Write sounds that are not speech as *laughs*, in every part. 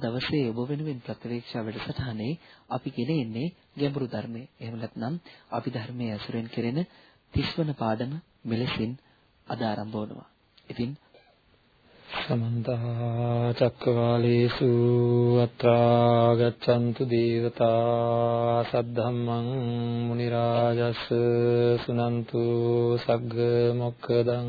සදහතුනේ ඉරිදා දවසේ ඔබ වෙනුවෙන් ප්‍රතිවේක්ෂා වැඩසටහනේ අපි ගෙන එන්නේ ගැඹුරු ධර්මයේ. එහෙම නැත්නම් අපි ධර්මයේ ඇසුරෙන් කෙරෙන 30 වන පාඩම මෙලෙසින් අද ආරම්භ වනවා. ඉතින් සමන්ත චක්කවාලේසු අත්‍රා ගච්ඡන්තු දේවතා සද්ධම්මං මුනි රාජස් සුනන්තු සග්ග මොක්කදං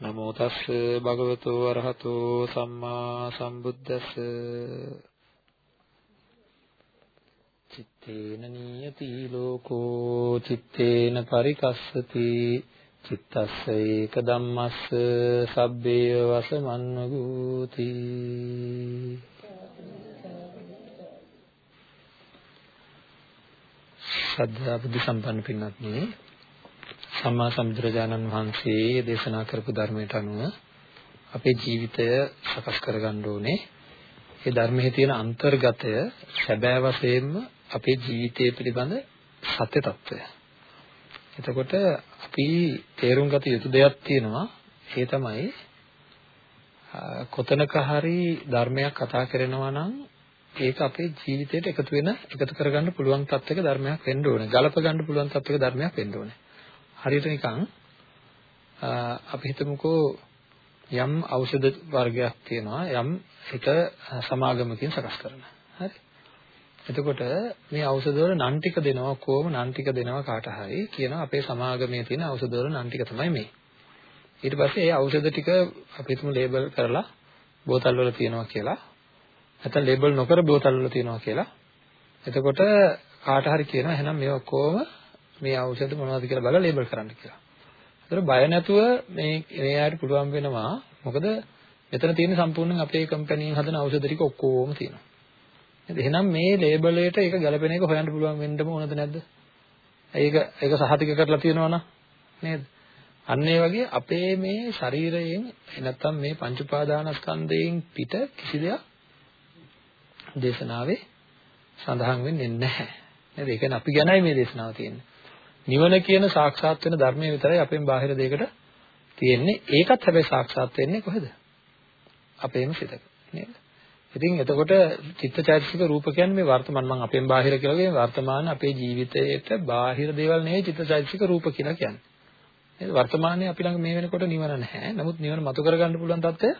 නමෝ තස්ස භගවතු අරහතෝ සම්මා සම්බුද්දස්ස. චිත්තේන නියති ලෝකෝ චිත්තේන පරිකස්සති චිත්තස්ස ඒක ධම්මස්ස සබ්බේය වසමන්නගූති ශ්‍රද්ධා බුද්ධ සම්පන්න පින්වත්නි සම්මා සම්බුදුරජාණන් වහන්සේ දේශනා කරපු ධර්මයට අනුව අපේ ජීවිතය සකස් කරගන්න ඕනේ. ඒ ධර්මයේ තියෙන අන්තර්ගතය සැබෑ වශයෙන්ම අපේ ජීවිතය පිළිබඳ සත්‍ය తত্ত্বය. එතකොට අපි තේරුම් ගත යුතු දෙයක් තියෙනවා. ඒ තමයි කොතනක හරි ධර්මයක් කතා කරනවා නම් ඒක අපේ ජීවිතයට එකතු වෙන එකතු කරගන්න පුළුවන් තත්ත්වයක ධර්මයක් වෙන්න ඕනේ. ගලප ගන්න පුළුවන් තත්ත්වයක ධර්මයක් වෙන්න ඕනේ. හරියට නිකන් අපි හිතමුකෝ යම් ඖෂධ වර්ගයක් තියෙනවා යම් එක සමාගමකින් සකස් කරන. හරි. එතකොට මේ ඖෂධ වල නම් ටික දෙනවා කොහොම නම් ටික දෙනවා කාට හරි කියනවා අපේ සමාගමේ තියෙන ඖෂධ වල නම් ටික තමයි මේ. ඊට පස්සේ ඒ ඖෂධ ටික අපි හිතමු ලේබල් කරලා බෝතල් වල තියෙනවා කියලා. නැත්නම් ලේබල් නොකර බෝතල් වල තියෙනවා කියලා. එතකොට කාට හරි කියනවා එහෙනම් මේ ඔක්කොම මේ ඖෂධ මොනවද කියලා බලලා ලේබල් කරන්න කියලා. ඒතර බය නැතුව මේ මේ ආයත පුළුවන් වෙනවා. මොකද මෙතන තියෙන සම්පූර්ණයෙන් අපේ කම්පැනියෙන් හදන ඖෂධ ටික ඔක්කොම තියෙනවා. නේද? එහෙනම් මේ ලේබල් එකට ඒක ගැලපෙන එක හොයන්න පුළුවන් වෙන්නම ඕනද නැද්ද? ඒක ඒක සහතික කරලා තියෙනවා නේද? අන්න ඒ වගේ අපේ මේ ශරීරයෙන් නැත්තම් මේ පංච උපාදානස්කන්ධයෙන් පිට කිසි දෙයක් දේශනාවේ සඳහන් වෙන්නේ නැහැ. නේද? ඒ කියන්නේ අපි ගැනයි මේ දේශනාව තියෙන්නේ. නිවන කියන සාක්ෂාත් වෙන ධර්මයේ විතරයි අපෙන් බාහිර දෙයකට තියෙන්නේ. ඒකත් හැබැයි සාක්ෂාත් වෙන්නේ කොහෙද? අපේම සිතක නේද? ඉතින් එතකොට චිත්තචෛතසික රූප කියන්නේ මේ වර්තමාන මම අපෙන් බාහිර කියලා කියන්නේ වර්තමාන අපේ ජීවිතයේට බාහිර දේවල් නෙවෙයි චිත්තචෛතසික රූප කියලා කියන්නේ. නේද? වර්තමානයේ අපි ළඟ මේ වෙනකොට නිවන නැහැ. නමුත් නිවන මතු කරගන්න පුළුවන් තත්ත්වය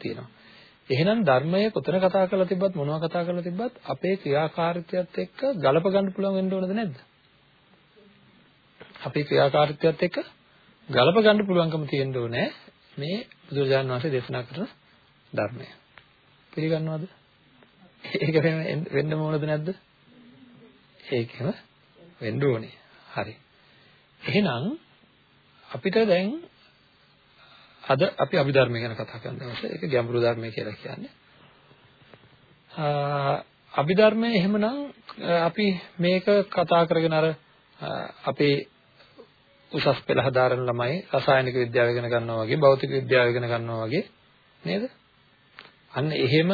තියෙනවා. එහෙනම් ධර්මයේ කොතන කතා කරලා තිබ්බත් මොනවා කතා කරලා තිබ්බත් අපේ ක්‍රියාකාරීත්වයත් එක්ක ගලප ගන්න පුළුවන් වෙන්න ඕනද නැද්ද? අපේ ක්‍රියාකාරීත්වයත් එක්ක ගලප ගන්න පුළුවන්කම තියෙන්න ඕනේ මේ බුදුරජාණන් වහන්සේ දේශනා කරන ධර්මය. පිළිගන්නවද? ඒක වෙන්න ඕනද නැද්ද? ඒකම වෙන්න ඕනේ. හරි. එහෙනම් අපිට දැන් අද අපි අභිධර්මය ගැන කතා කරන දවසේ ඒක ගැඹුරු ධර්මය කියලා කියන්නේ. අභිධර්මය එහෙමනම් අපි මේක කතා කරගෙන අර අපේ උසස් පෙළ හදාරන ළමයි රසායනික විද්‍යාව ඉගෙන ගන්නවා වගේ භෞතික විද්‍යාව ඉගෙන ගන්නවා වගේ නේද? අන්න එහෙම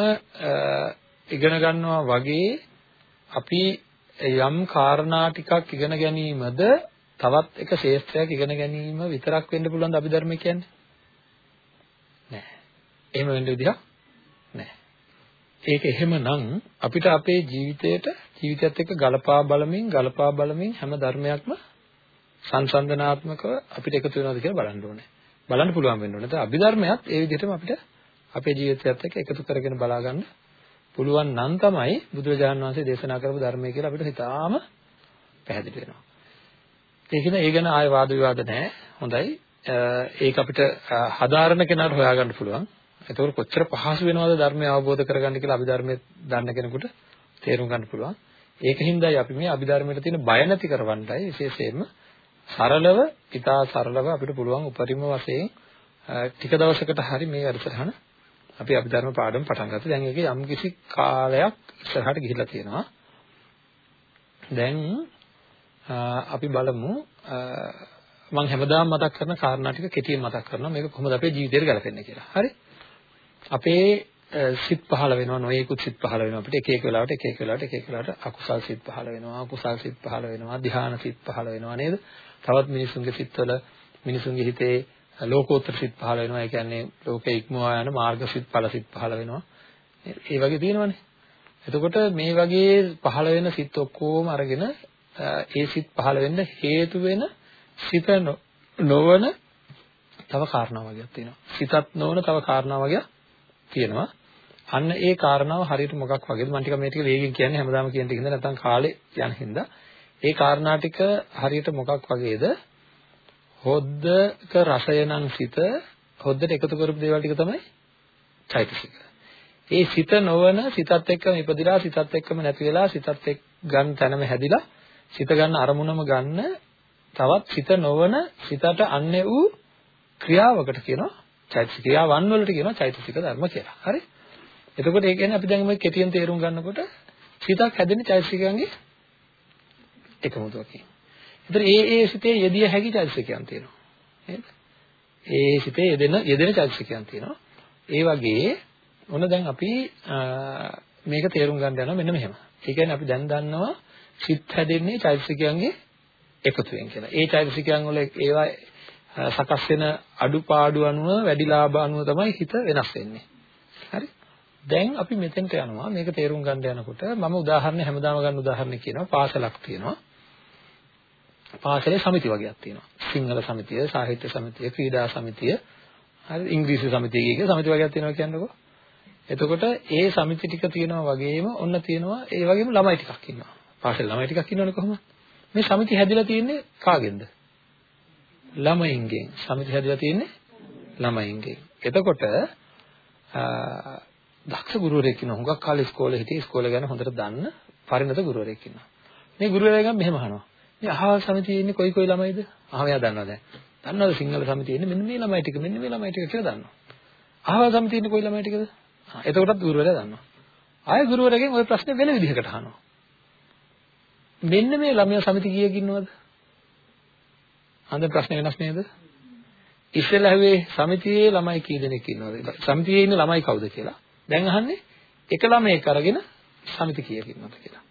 ඉගෙන ගන්නවා වගේ අපි යම් කාරණා ටිකක් ඉගෙන ගැනීමද තවත් එක ශේෂ්ත්‍රයක් ඉගෙන ගැනීම විතරක් වෙන්න පුළුවන් ද අභිධර්ම කියන්නේ? නෑ. එහෙම වෙන්න විදිහක් නෑ. ඒක එහෙමනම් අපිට අපේ ජීවිතේට ජීවිතයත් එක්ක ගලපා බලමින් ගලපා බලමින් හැම ධර්මයක්ම සංසන්දනාත්මකව අපිට එකතු වෙනවද කියලා බලන්න ඕනේ. බලන්න පුළුවන් වෙන්න ඕනේ. ඒත් අභිධර්මයත් ඒ විදිහටම අපිට අපේ ජීවිතයත් එක්ක එකතු කරගෙන බලා ගන්න පුළුවන් නම් තමයි බුදුරජාණන් වහන්සේ දේශනා කරපු ධර්මය කියලා අපිට හිතාම පැහැදිලි වෙනවා. ඒකන ඒ ගැන ආය වාද විවාද නැහැ. හොඳයි. ඒක අපිට හදාරන කෙනාට හොයාගන්න පුළුවන්. ඒතකොට කොච්චර පහසු වෙනවද ධර්මය අවබෝධ කරගන්න කියලා අභිධර්මයේ දන්න කෙනෙකුට තේරුම් ගන්න පුළුවන්. ඒකින්දයි අපි මේ අභිධර්මයට තියෙන බය නැති කරවන්නයි විශේෂයෙන්ම සරලව, ඉතා සරලව අපිට පුළුවන් උපරිම වශයෙන් ටික දවසකට හරි මේ වැඩසටහන අපි අභිධර්ම පාඩම පටන් ගත්තා. දැන් ඒකේ යම් කිසි කාලයක් ඉස්සරහට ගිහිල්ලා තියෙනවා. දැන් අපි බලමු මම හැමදාම මතක් කරන කාරණා ටික කෙටියෙන් මතක් කරනවා මේක කොහොමද අපේ ජීවිතේට ගලපෙන්නේ කියලා. හරි? අපේ සිත් පහළ වෙනවා නොයෙකුත් සිත් පහළ වෙනවා අපිට එක එක වෙලාවට එක එක වෙලාවට එක එක වෙලාවට අකුසල් සිත් පහළ වෙනවා කුසල් සිත් පහළ වෙනවා ධ්‍යාන සිත් පහළ වෙනවා නේද? තවත් මිනිසුන්ගේ සිත්වල මිනිසුන්ගේ හිතේ ලෝකෝත්තර සිත් පහළ වෙනවා. ඒ කියන්නේ ලෝකේ ඉක්මවා යන මාර්ග සිත් ඵල සිත් පහළ වෙනවා. ඒ වගේ තියෙනවනේ. එතකොට මේ වගේ පහළ වෙන සිත් ඔක්කොම අරගෙන ඒ සිත් පහළ වෙන්න හේතු වෙන සිත නොවන තව කාරණා වගේක් තියෙනවා. සිතත් නොවන තව කාරණා වගේක් තියෙනවා. අන්න ඒ කාරණාව හරියට මොකක් වගේද මම ටික මේ ටික වේගෙන් කියන්නේ හැමදාම කියන ටික හින්දා නැත්නම් කාලේ යන හින්දා ඒ කාරණා ටික හරියට මොකක් වගේද හොද්දක රසය නම් සිත හොද්දට එකතු කරපු දේවල් ටික තමයි චෛතසික. ඒ සිත නොවන සිතත් එක්කම ඉපදිලා සිතත් එක්කම නැති වෙලා සිතත් එක්ක ගන්න තැනම හැදිලා සිත ගන්න අරමුණම ගන්න තවත් සිත නොවන සිතට අන්නේ වූ ක්‍රියාවකට කියනවා චෛතසික ක්‍රියාවන් වලට කියනවා චෛතසික ධර්ම කියලා. හරි? එතකොට ඒ කියන්නේ අපි දැන් මේ කෙටියෙන් තේරුම් ගන්නකොට සිතක් හැදෙන්නේ චෛතසිකයන්ගේ එකමුතුවකින්. ඒතර ඒ ඒ සිතේ යෙදිය හැකි චෛතසිකයන් තියෙනවා. නේද? ඒ සිතේ යෙදෙන යෙදෙන චෛතසිකයන් තියෙනවා. ඒ වගේ මොන දැන් අපි මේක තේරුම් ගන්න යනවා මෙන්න මෙහෙම. ඒ කියන්නේ අපි දැන් දන්නවා සිත් හැදෙන්නේ චෛතසිකයන්ගේ එකතුවෙන් කියලා. ඒ චෛතසිකයන් වල ඒවා සකස් වෙන අඩුපාඩු අනුව වැඩි ලාභ අනුව තමයි හිත වෙනස් වෙන්නේ. හරි? දැන් අපි මෙතෙන්ට යනවා මේක තේරුම් ගන්න යනකොට මම උදාහරණ හැමදාම ගන්න උදාහරණ කියනවා පාසලක් තියෙනවා. පාසලේ සමිති වගේක් තියෙනවා. සිංහල සමිතිය, සාහිත්‍ය සමිතිය, ක්‍රීඩා සමිතිය, හරි ඉංග්‍රීසි සමිතිය කිය සමිති වගේක් තියෙනවා කියන්නකෝ. එතකොට ඒ සමිති ටික තියෙනවා වගේම ඔන්න තියෙනවා ඒ වගේම ළමයි ටිකක් ඉන්නවා. පාසල් ළමයි ටිකක් ඉන්නවනේ කොහොමද? මේ සමිති හැදිලා තියෙන්නේ කාගෙන්ද? ළමයින්ගෙන්. සමිති හැදිලා තියෙන්නේ ළමයින්ගෙන්. එතකොට දක්ෂ ගුරුවරයෙක් ඉන්නවා. හුඟක් කාලේ ඉස්කෝලේ හිටියේ ඉස්කෝලේ ගැන හොඳට දන්න පරිණත ගුරුවරයෙක් ඉන්නවා. මේ ගුරුවරයා ගම මෙහෙම අහනවා. මේ අහවල් සමිතියේ ඉන්නේ කොයි කොයි ළමයිද? අහම එයා දන්නවා දැන්. දන්නවද සිංහල සමිතියේ ඉන්නේ මෙන්න මේ ළමයි ටික මෙන්න මේ ළමයි ටික කියලා දන්නවා. අහවල් සමිතියේ ඉන්නේ කොයි ළමයි ටිකද? ආ එතකොටත් ගුරුවරයා දන්නවා. ආයෙ ගුරුවරයාගෙන් ওই ප්‍රශ්නේ වෙන විදිහකට අහනවා. මෙන්න මේ ළමයා සමිති කීයක ඉන්නවද? අන්ද ප්‍රශ්නේ වෙනස් නේද? ඉස්සෙල්ලා ඇහුවේ සමිතියේ ළමයි කී දෙනෙක් ඉන්නවද? සමිතියේ ඉන්න ළමයි කවුද කියලා. දැන් අහන්නේ එක ළමයෙක් අරගෙන සමිති කීයක ඉන්නවද කියලා.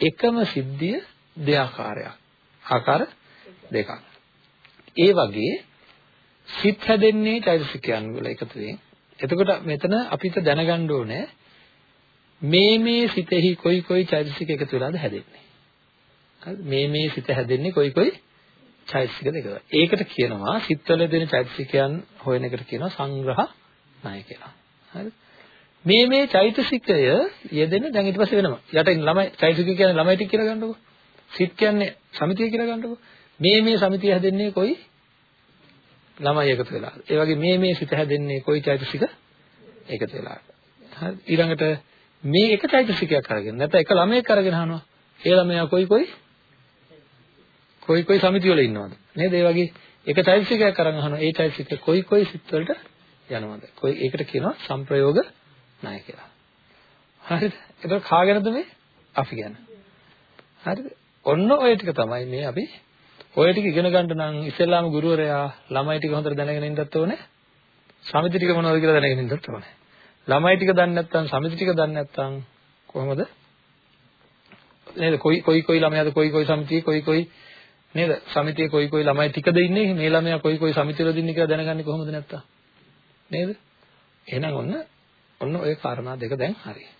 එකම සිද්ධිය දෙආකාරයක්. ආකාර දෙකක්. ඒ වගේ සිත් හැදෙන්නේ චෛතසිකයන් වල එකතුවෙන්. එතකොට මෙතන අපිට දැනගන්න ඕනේ මේ මේ සිතෙහි කොයි කොයි චෛතසික එකතු වෙලාද හැදෙන්නේ. හරි මේ මේ සිත හැදෙන්නේ කොයි කොයි චෛතසික දෙකද. ඒකට කියනවා සිත්වල දෙන චෛතසිකයන් හොයන එකට කියනවා සංග්‍රහ ණය කියලා. හරි මේ මේ චෛතසිකය යෙදෙන දැන් ඊට පස්සේ වෙනවා. යටින් ළමයි චෛතසික කියන්නේ ළමයි ටික කියලා ගන්නකො. සිත් කියන්නේ සමිතිය කියලා ගන්නකො. මේ මේ සමිතිය හැදෙන්නේ කොයි ළමයි එකතු වෙලා. ඒ වගේ මේ මේ සිත හැදෙන්නේ කොයි චෛතසික එකතු වෙලා. හරි ඊළඟට මේ එක චෛතසිකයක් අරගෙන නැත්නම් එක ළමයෙක් අරගෙන අහනවා. ඒ ළමයා කොයි කොයි කොයි කොයි සමිතිය වල ඉන්නවද? නේද? ඒ වගේ එක චෛතසිකයක් අරන් අහනවා. ඒ චෛතසික කොයි කොයි සිත් වලට යනවද? කොයි ඒකට කියනවා සංප්‍රයෝග ණය කියලා. හරිද? ඒක කාගෙනද මේ? අපි ගැන. හරිද? ඔන්න ඔය ටික තමයි මේ අපි ඔය ටික ඉගෙන ගන්න නම් ඉස්සෙල්ලාම ගුරුවරයා ළමයි ටික හොඳට දැනගෙන ඉන්නත් ඕනේ. සමිති ටික මොනවද කියලා දැනගෙන ඉන්නත් ඕනේ. ළමයි ටික දන්නේ නැත්නම් සමිති ටික දන්නේ නැත්නම් කොහොමද? නේද? කොයි කොයි කොයි ළමයාද කොයි කොයි සමිතියේ කොයි කොයි නේද? සමිතියේ කොයි කොයි ළමයි ටිකද ඉන්නේ? මේ ළමයා කොයි කොයි සමිතිවලද ඉන්නේ කියලා දැනගන්නේ කොහොමද නැත්තම්? නේද? එහෙනම් ඔන්න ඔන්න ඔය කාරණා දෙක දැන් හරි.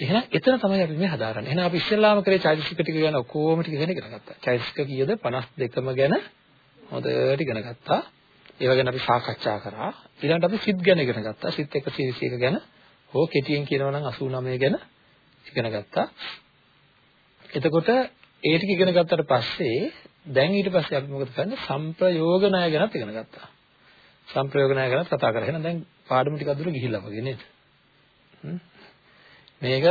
හරි. එහෙනම් එතන තමයි අපි මේ හදාරන්නේ. එහෙනම් අපි ඉස්සෙල්ලාම කරේ චෛතසික ටික ගැන ඔක්කොම ටික ගැන ඉගෙන ගත්තා. චෛතසික කීයද 52ම ගැන හොඳට ඉගෙන ගත්තා. ඒව ගැන අපි සාකච්ඡා කරා. ඊළඟට අපි සිත් ගැන ඉගෙන ගත්තා. සිත් 121 ගැන හෝ කෙටියෙන් කියනවා නම් 89 ගැන ඉගෙන ගත්තා. එතකොට ඒ ටික ඉගෙන ගත්තට පස්සේ දැන් ඊට පස්සේ අපි මොකද කරන්නේ? සම්ප්‍රයෝග ණය ගැනත් ඉගෙන ගත්තා. සම්ප්‍රයෝග ණය ගැනත් කතා කරා. එහෙනම් දැන් පාඩම ටිකක් දුර ගිහිල්ලා වගේ නේද? මේක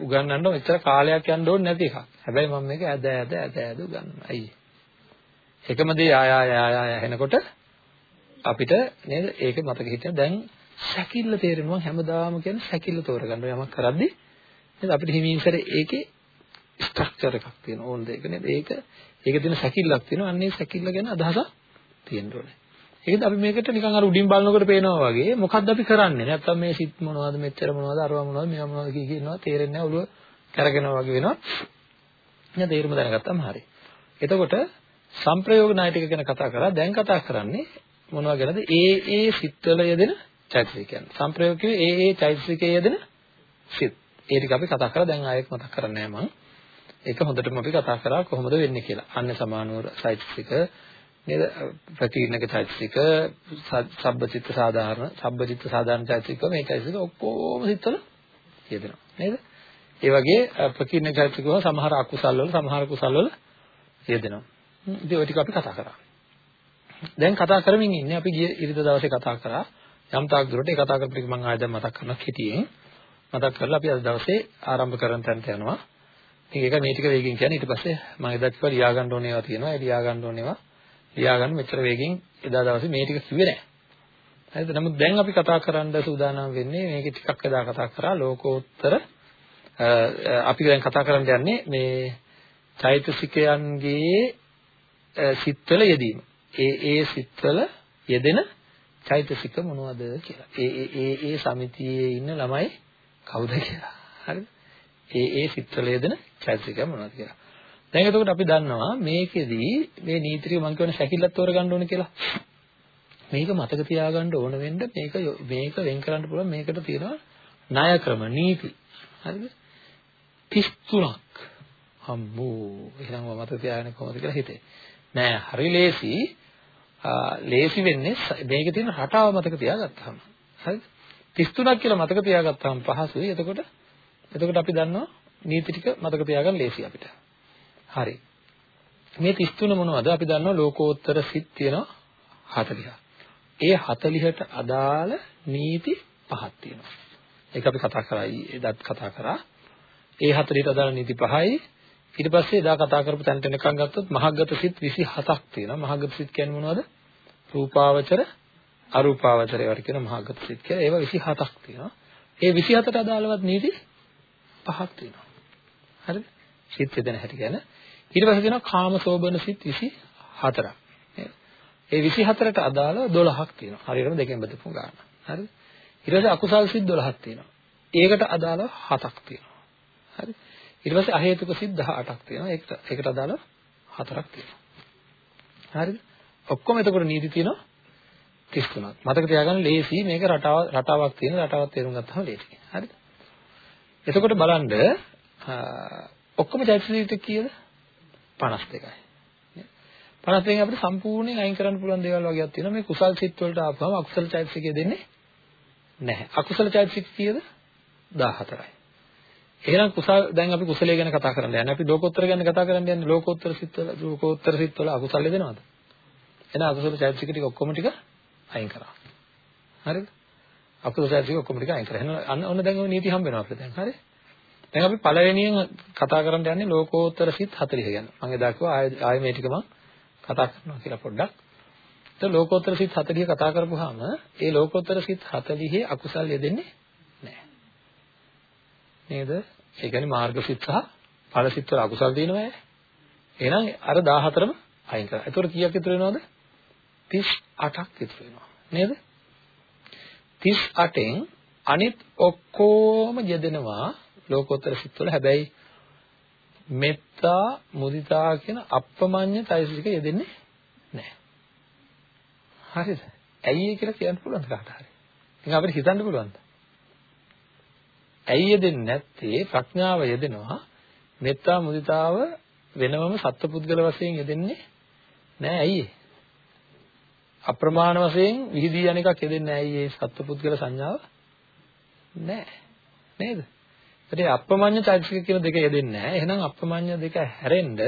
උගන්වන්න මෙච්චර කාලයක් යන්න ඕනේ නැති එකක්. හැබැයි මම මේක ඇද ඇද ඇද ඇද උගන්වනවා. අයියේ. එකම දේ ආය ආය ආය ආය එනකොට අපිට නේද? ඒක මතක හිටින්න දැන් සැකිල්ල තේරෙනවා. හැමදාම කියන්නේ සැකිල්ල තෝරගන්න යමක් කරද්දි නේද? අපිට හිමින්සර ඒකේ ස්ට්‍රක්චර් එකක් තියෙනවා. ඕන දෙයක නේද? ඒක ඒක දින සැකිල්ලක් තියෙනවා. අන්නේ සැකිල්ල ගැන අදහසක් තියෙන්න ඕනේ. ඒකද අපි මේකට නිකන් අර උඩින් බලනකොට පේනවා වගේ. මොකද්ද අපි කරන්නේ? නැත්තම් මේ සිත් මොනවද මෙච්චර මොනවද අරවා මොනවද මේවා මොනවද කී කියනවා තේරෙන්නේ නැහැ. ඔළුව කරගෙනවා වගේ වෙනවා. නේද තේරුම දැනගත්තාම හරි. එතකොට සංප්‍රයෝග ණය ටික ගැන කතා කරා. දැන් කතා කරන්නේ මොනවා ගැනද? ඒ ඒ සිත්වල යෙදෙන චෛතසිකයන්. සංප්‍රයෝග කිව්වේ ඒ ඒ චෛතසිකයේ යෙදෙන සිත්. ඒ ටික අපි කතා කරා. දැන් ආයෙත් මතක් කරන්නේ නැහැ මම ඒක හොඳටම අපි කතා කරා කොහොමද වෙන්නේ කියලා. අන්න සමානව චෛතසික නේද? ප්‍රතිීර්ණක චෛතසික සබ්බචිත්ත සාධාරණ සබ්බචිත්ත සාධාරණ චෛතසික මේ චෛතසික ඔක්කොම සිත්වල යෙදෙනවා. නේද? ඒ වගේ ප්‍රතිීර්ණක චෛතසික වල සමහර අකුසල් වල සමහර කුසල් වල යෙදෙනවා. ඉතින් ඔය ටික අපි කතා කරා. දැන් කතා කරමින් ඉන්නේ අපි ගිය ඉරිදා දවසේ කතා කරා. යම් තාක් දුරට ඒ කතා කරපු ටික මම ආයෙත් මතක් කරනවා කෙටියෙන් මතක් කරලා අපි අද දවසේ ආරම්භ කරන තැනට යනවා. ඉතින් ඒක මේ ටික වේගෙන් කියන්නේ ඊට පස්සේ මම එදා කිව්වා ලියා ගන්න ඕනේ ඒවා තියෙනවා. ඒ ලියා ගන්න ඕනේ ඒවා ලියාගන්න මෙච්චර වේගෙන් එදා දවසේ මේ ටික කිව්වේ නැහැ. හරිද? නමුත් දැන් අපි කතා කරන්න සූදානම් වෙන්නේ මේක ටිකක් එදා කතා කරා ලෝකෝත්තර අපි දැන් කතා කරන්න යන්නේ මේ චෛතසිකයන්ගේ සිත්වල යෙදීම. ඒ ඒ සිත්වල යෙදෙන චෛතසික මොනවද කියලා. ඒ ඒ ඒ ඒ සමිතියේ ඉන්න ළමයි කවුද කියලා. හරිද? ඒ ඒ සිත්වල යෙදෙන චෛතසික මොනවද කියලා. දැන් එතකොට අපි දන්නවා මේකෙදී මේ නීතිය මම කියන්නේ සැකිල්ලක් තෝරගන්න ඕන කියලා. මේක මතක තියාගන්න ඕන වෙන්න මේක මේක වෙන් කරන්න පුළුවන් මේකට තියෙනවා ණය ක්‍රම නීති. හරිද? 33ක්. අම්මෝ එහෙනම් මම මතක තියාගන්න කොහොමද කියලා හිතේ. නෑ හරි ලේසි. ලේසි වෙන්නේ මේකේ තියෙන රටාව මතක තියාගත්තාම. හරිද? 33ක් කියලා මතක තියාගත්තාම පහසුයි. එතකොට එතකොට අපි දන්නවා නීති ටික මතක තියාගන්න ලේසි අපිට. හරි. මේ 33 මොනවද? අපි දන්නවා ලෝකෝත්තර සිත් තියෙනවා 40ක්. ඒ 40ට අදාළ නීති පහක් තියෙනවා. ඒක අපි කතා කරා එදත් කතා කරා. ඒ 40ට අදාළ නීති පහයි. ඊට පස්සේ එදා කතා කරපු තැනට එනකන් ගත්තොත් මහග්ගත සිත් 27ක් තියෙනවා. මහග්ගත සිත් කියන්නේ මොනවද? රූපාවචර, අරූපාවචර ඒවට කියන මහග්ගත සිත් කියලා. ඒවා 27ක් තියෙනවා. ඒ 27ට අදාළවත් නීති පහක් තියෙනවා. හරිද? සිත් දෙන හැටි ගැන ඊට පස්සේ තියෙනවා කාමසෝබන සිත් 24ක්. ඒ 24ට අදාළ 12ක් තියෙනවා. හරියටම දෙකෙන් බෙදපු ගන්න. හරිද? ඊට පස්සේ අකුසල් සිත් 12ක් තියෙනවා. ඒකට අදාළව 7ක් තියෙනවා. හරි? ඊට පස්සේ අහේතුක සිත් 18ක් තියෙනවා. ඒකට ඒකට අදාළව 4ක් තියෙනවා. හරිද? ඔක්කොම එතකොට නීති තියෙනවා 33ක්. මතක තියාගන්න ලේසි මේක රටාව රටාවක් තියෙන රටාවක් තේරුම් ගත්තාම ලේසි. හරිද? එතකොට බලන්න ඔක්කොම චෛතසික කීයද? 52යි. 52න් අපිට සම්පූර්ණයෙන් අයින් කරන්න පුළුවන් දේවල් වගේක් තියෙනවා. මේ කුසල් සිත් වලට ආපුවම අකුසල චෛතසිකය දෙන්නේ නැහැ. අකුසල චෛතසික කීයද? 14යි. එහෙනම් කුසල් දැන් අපි කුසලයේ ගැන කතා කරන්න යන්නේ. අපි ලෝකෝත්තර ගැන කතා කරන්න යන්නේ ලෝකෝත්තර සිත් වල ලෝකෝත්තර සිත් වල අකුසල් දෙනවද? එහෙනම් අකුසල චෛතසික ටික ඔක්කොම ටික අයින් කරා. හරිද? අකුසල චෛතසික ඔක්කොම ටික අයින් කරා. එහෙනම් අන්න ඔන්න දැන් ওই නීති හම්බ වෙනවා අපිට දැන්. හරි? දැන් අපි පළවෙනියෙන් කතා කරන්න යන්නේ ලෝකෝත්තර සිත් 40 ගැන. මම එදා කිව්වා ආයෙ මේ ටික මම කතා කරනවා කියලා පොඩ්ඩක්. ඒත් ලෝකෝත්තර සිත් 40 කතා කරපුවාම ඒ ලෝකෝත්තර සිත් 40 අකුසල් යෙදෙන්නේ නැහැ. නේද? ඒ කියන්නේ මාර්ග සිත් සහ ඵල සිත් වල අකුසල් තියෙනවා. එහෙනම් අර 14ම අයින් කරා. ඒතකොට කීයක් ඉතුරු වෙනවද? 38ක් ඉතුරු වෙනවා. නේද? 38න් අනිත් ඔක්කොම යෙදෙනවා ලෝකෝත්තර සිත්වල හැබැයි මෙත්තා මුදිතා කියන අප්‍රමඤ්ඤ চৈতසික යෙදෙන්නේ නැහැ. හරිද? ඇයි ඒ කියලා කියන්න පුළුවන්ද කාට හරි? ඉතින් අපිට හිතන්න පුළුවන්ද? ඇයි යෙදෙන්නේ නැත්තේ? ප්‍රඥාව යෙදෙනවා. මෙත්තා මුදිතාව වෙනමම සත්පුද්ගල වශයෙන් යෙදෙන්නේ නැහැ. ඇයි අප්‍රමාණ වශයෙන් විහිදී යන එකක් යෙදෙන්නේ නැහැ. ඇයි ඒ සත්පුද්ගල සංඥාව? නැහැ. නේද? ඒකේ අප්‍රමඤ්ඤ චෛතසික කියන දෙක යෙදෙන්නේ නැහැ. එහෙනම් අප්‍රමඤ්ඤ දෙක හැරෙන්න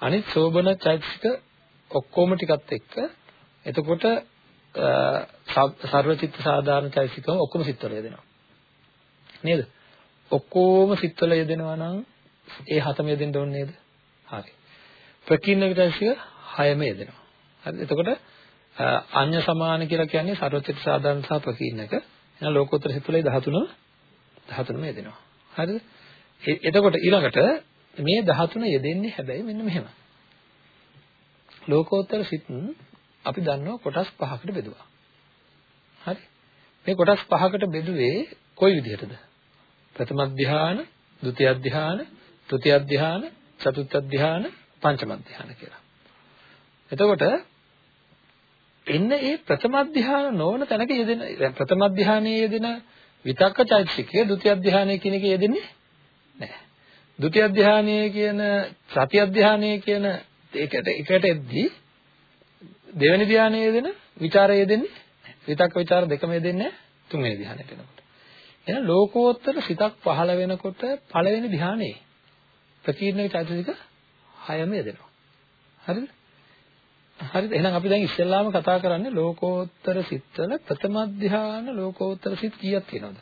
අනිත් සෝබන චෛතසික ඔක්කොම ටිකත් එක්ක එතකොට සර්වචිත්ත සාධාරණ චෛතසිකම ඔක්කොම සිත්වල යෙදෙනවා. නේද? ඔක්කොම සිත්වල යෙදෙනවා නම් ඒ හතම යෙදෙන්න ඕනේ නේද? හරි. ප්‍රකීර්ණක චෛතසික හයම යෙදෙනවා. හරි. එතකොට අඤ්‍ය සමාන කියලා කියන්නේ සර්වචිත සාධාරණ සහ ප්‍රකීර්ණක. එහෙනම් ලෝකෝත්තර සිත් වලේ 13 13ම යෙදෙනවා. හරිද? එතකොට ඊළඟට මේ 13 යෙදෙන්නේ හැබැයි මෙන්න මෙහෙම. ලෝකෝත්තර සිත් අපි දන්නවා කොටස් පහකට බෙදුවා. හරි? මේ කොටස් පහකට බෙදුවේ කොයි විදිහටද? ප්‍රථම ධ්‍යාන, ဒုတိ ය ධ්‍යාන, තෘතිය ධ්‍යාන, චතුර්ථ ධ්‍යාන, පංචම ධ්‍යාන කියලා. එතකොට එන්න ඒ ප්‍රථම ධ්‍යාන නොවන තැනක යෙදෙන දැන් ප්‍රථම ධ්‍යානයේ යෙදෙන විතක්ක චෛතසිකය ဒုတိ ය ධානය කියන එක යෙදෙන්නේ නැහැ. ဒုတိ ය ධානය කියන තෘතිය ධානය කියන ඒකට එකට එද්දී දෙවෙනි ධානය යෙදෙන ਵਿਚාරය යෙදෙන්නේ විතක්ක ਵਿਚාර දෙකම යෙදෙන්නේ තුන්වෙනි ධානයට එනකොට. එහෙනම් ලෝකෝත්තර සිතක් පහළ වෙනකොට පළවෙනි ධානයේ ප්‍රකීර්ණක චෛතසික 6ම යෙදෙනවා. හරිද? හරිද? එහෙනම් අපි දැන් ඉස්සෙල්ලාම කතා කරන්නේ ලෝකෝත්තර සිත්වල ප්‍රථම ධ්‍යාන ලෝකෝත්තර සිත් කීයක් තියෙනවද?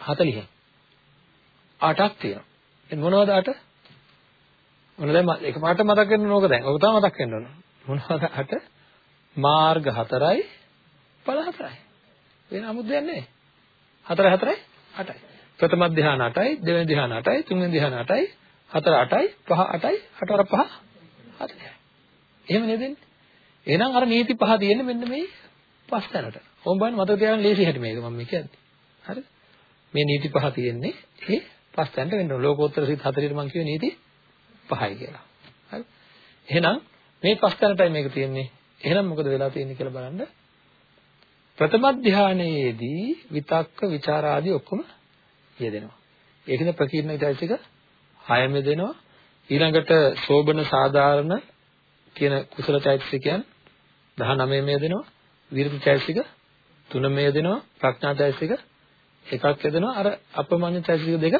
40න්. 8ක් තියෙනවා. එන් මොනවද 8? මොන දැන් එකපාරට මතක් වෙන්න ඕක දැන්. ඔක තමයි මතක් වෙන්න ඕන. මොනවද 8? මාර්ග 4යි ඵල 4යි. වෙන 아무ත් දෙයක් නැහැ. 4 4යි 8යි. ප්‍රථම ධ්‍යාන 8යි, දෙවෙනි ධ්‍යාන 8යි, තුන්වෙනි ධ්‍යාන 8යි, 4 8යි, 5 8යි, 8 වර 5 4යි. එහෙම නේද? එහෙනම් අර නීති පහ තියෙන්නේ මෙන්න මේ පස් තැනට. ඕම් බලන්න මතක තියාගන්න ලේසි හැටි මේක මම කියන්නේ. හරිද? මේ නීති පහ තියෙන්නේ ඒ පස් තැනට වෙන්න ඕන. ලෝකෝත්තර සිත් හතරේට මම කියුවේ නීති පහයි කියලා. හරි? එහෙනම් මේ පස් තැනටයි මේක තියෙන්නේ. එහෙනම් මොකද වෙලා තියෙන්නේ කියලා බලන්න. ප්‍රථම ධානයේදී විතක්ක ਵਿਚාර ආදී ඔක්කොම යෙදෙනවා. ඒකද ප්‍රකීර්ණ විචාරික 6 මෙදෙනවා. ඊළඟට සෝබන සාධාරණ කියන කුසල චෛතසිකයන් 19 මේ දෙනවා විරිත චෛතසික 3 මේ දෙනවා ප්‍රඥා චෛතසික එකක් යදෙනවා. අර අපමඤ්ඤ චෛතසික දෙක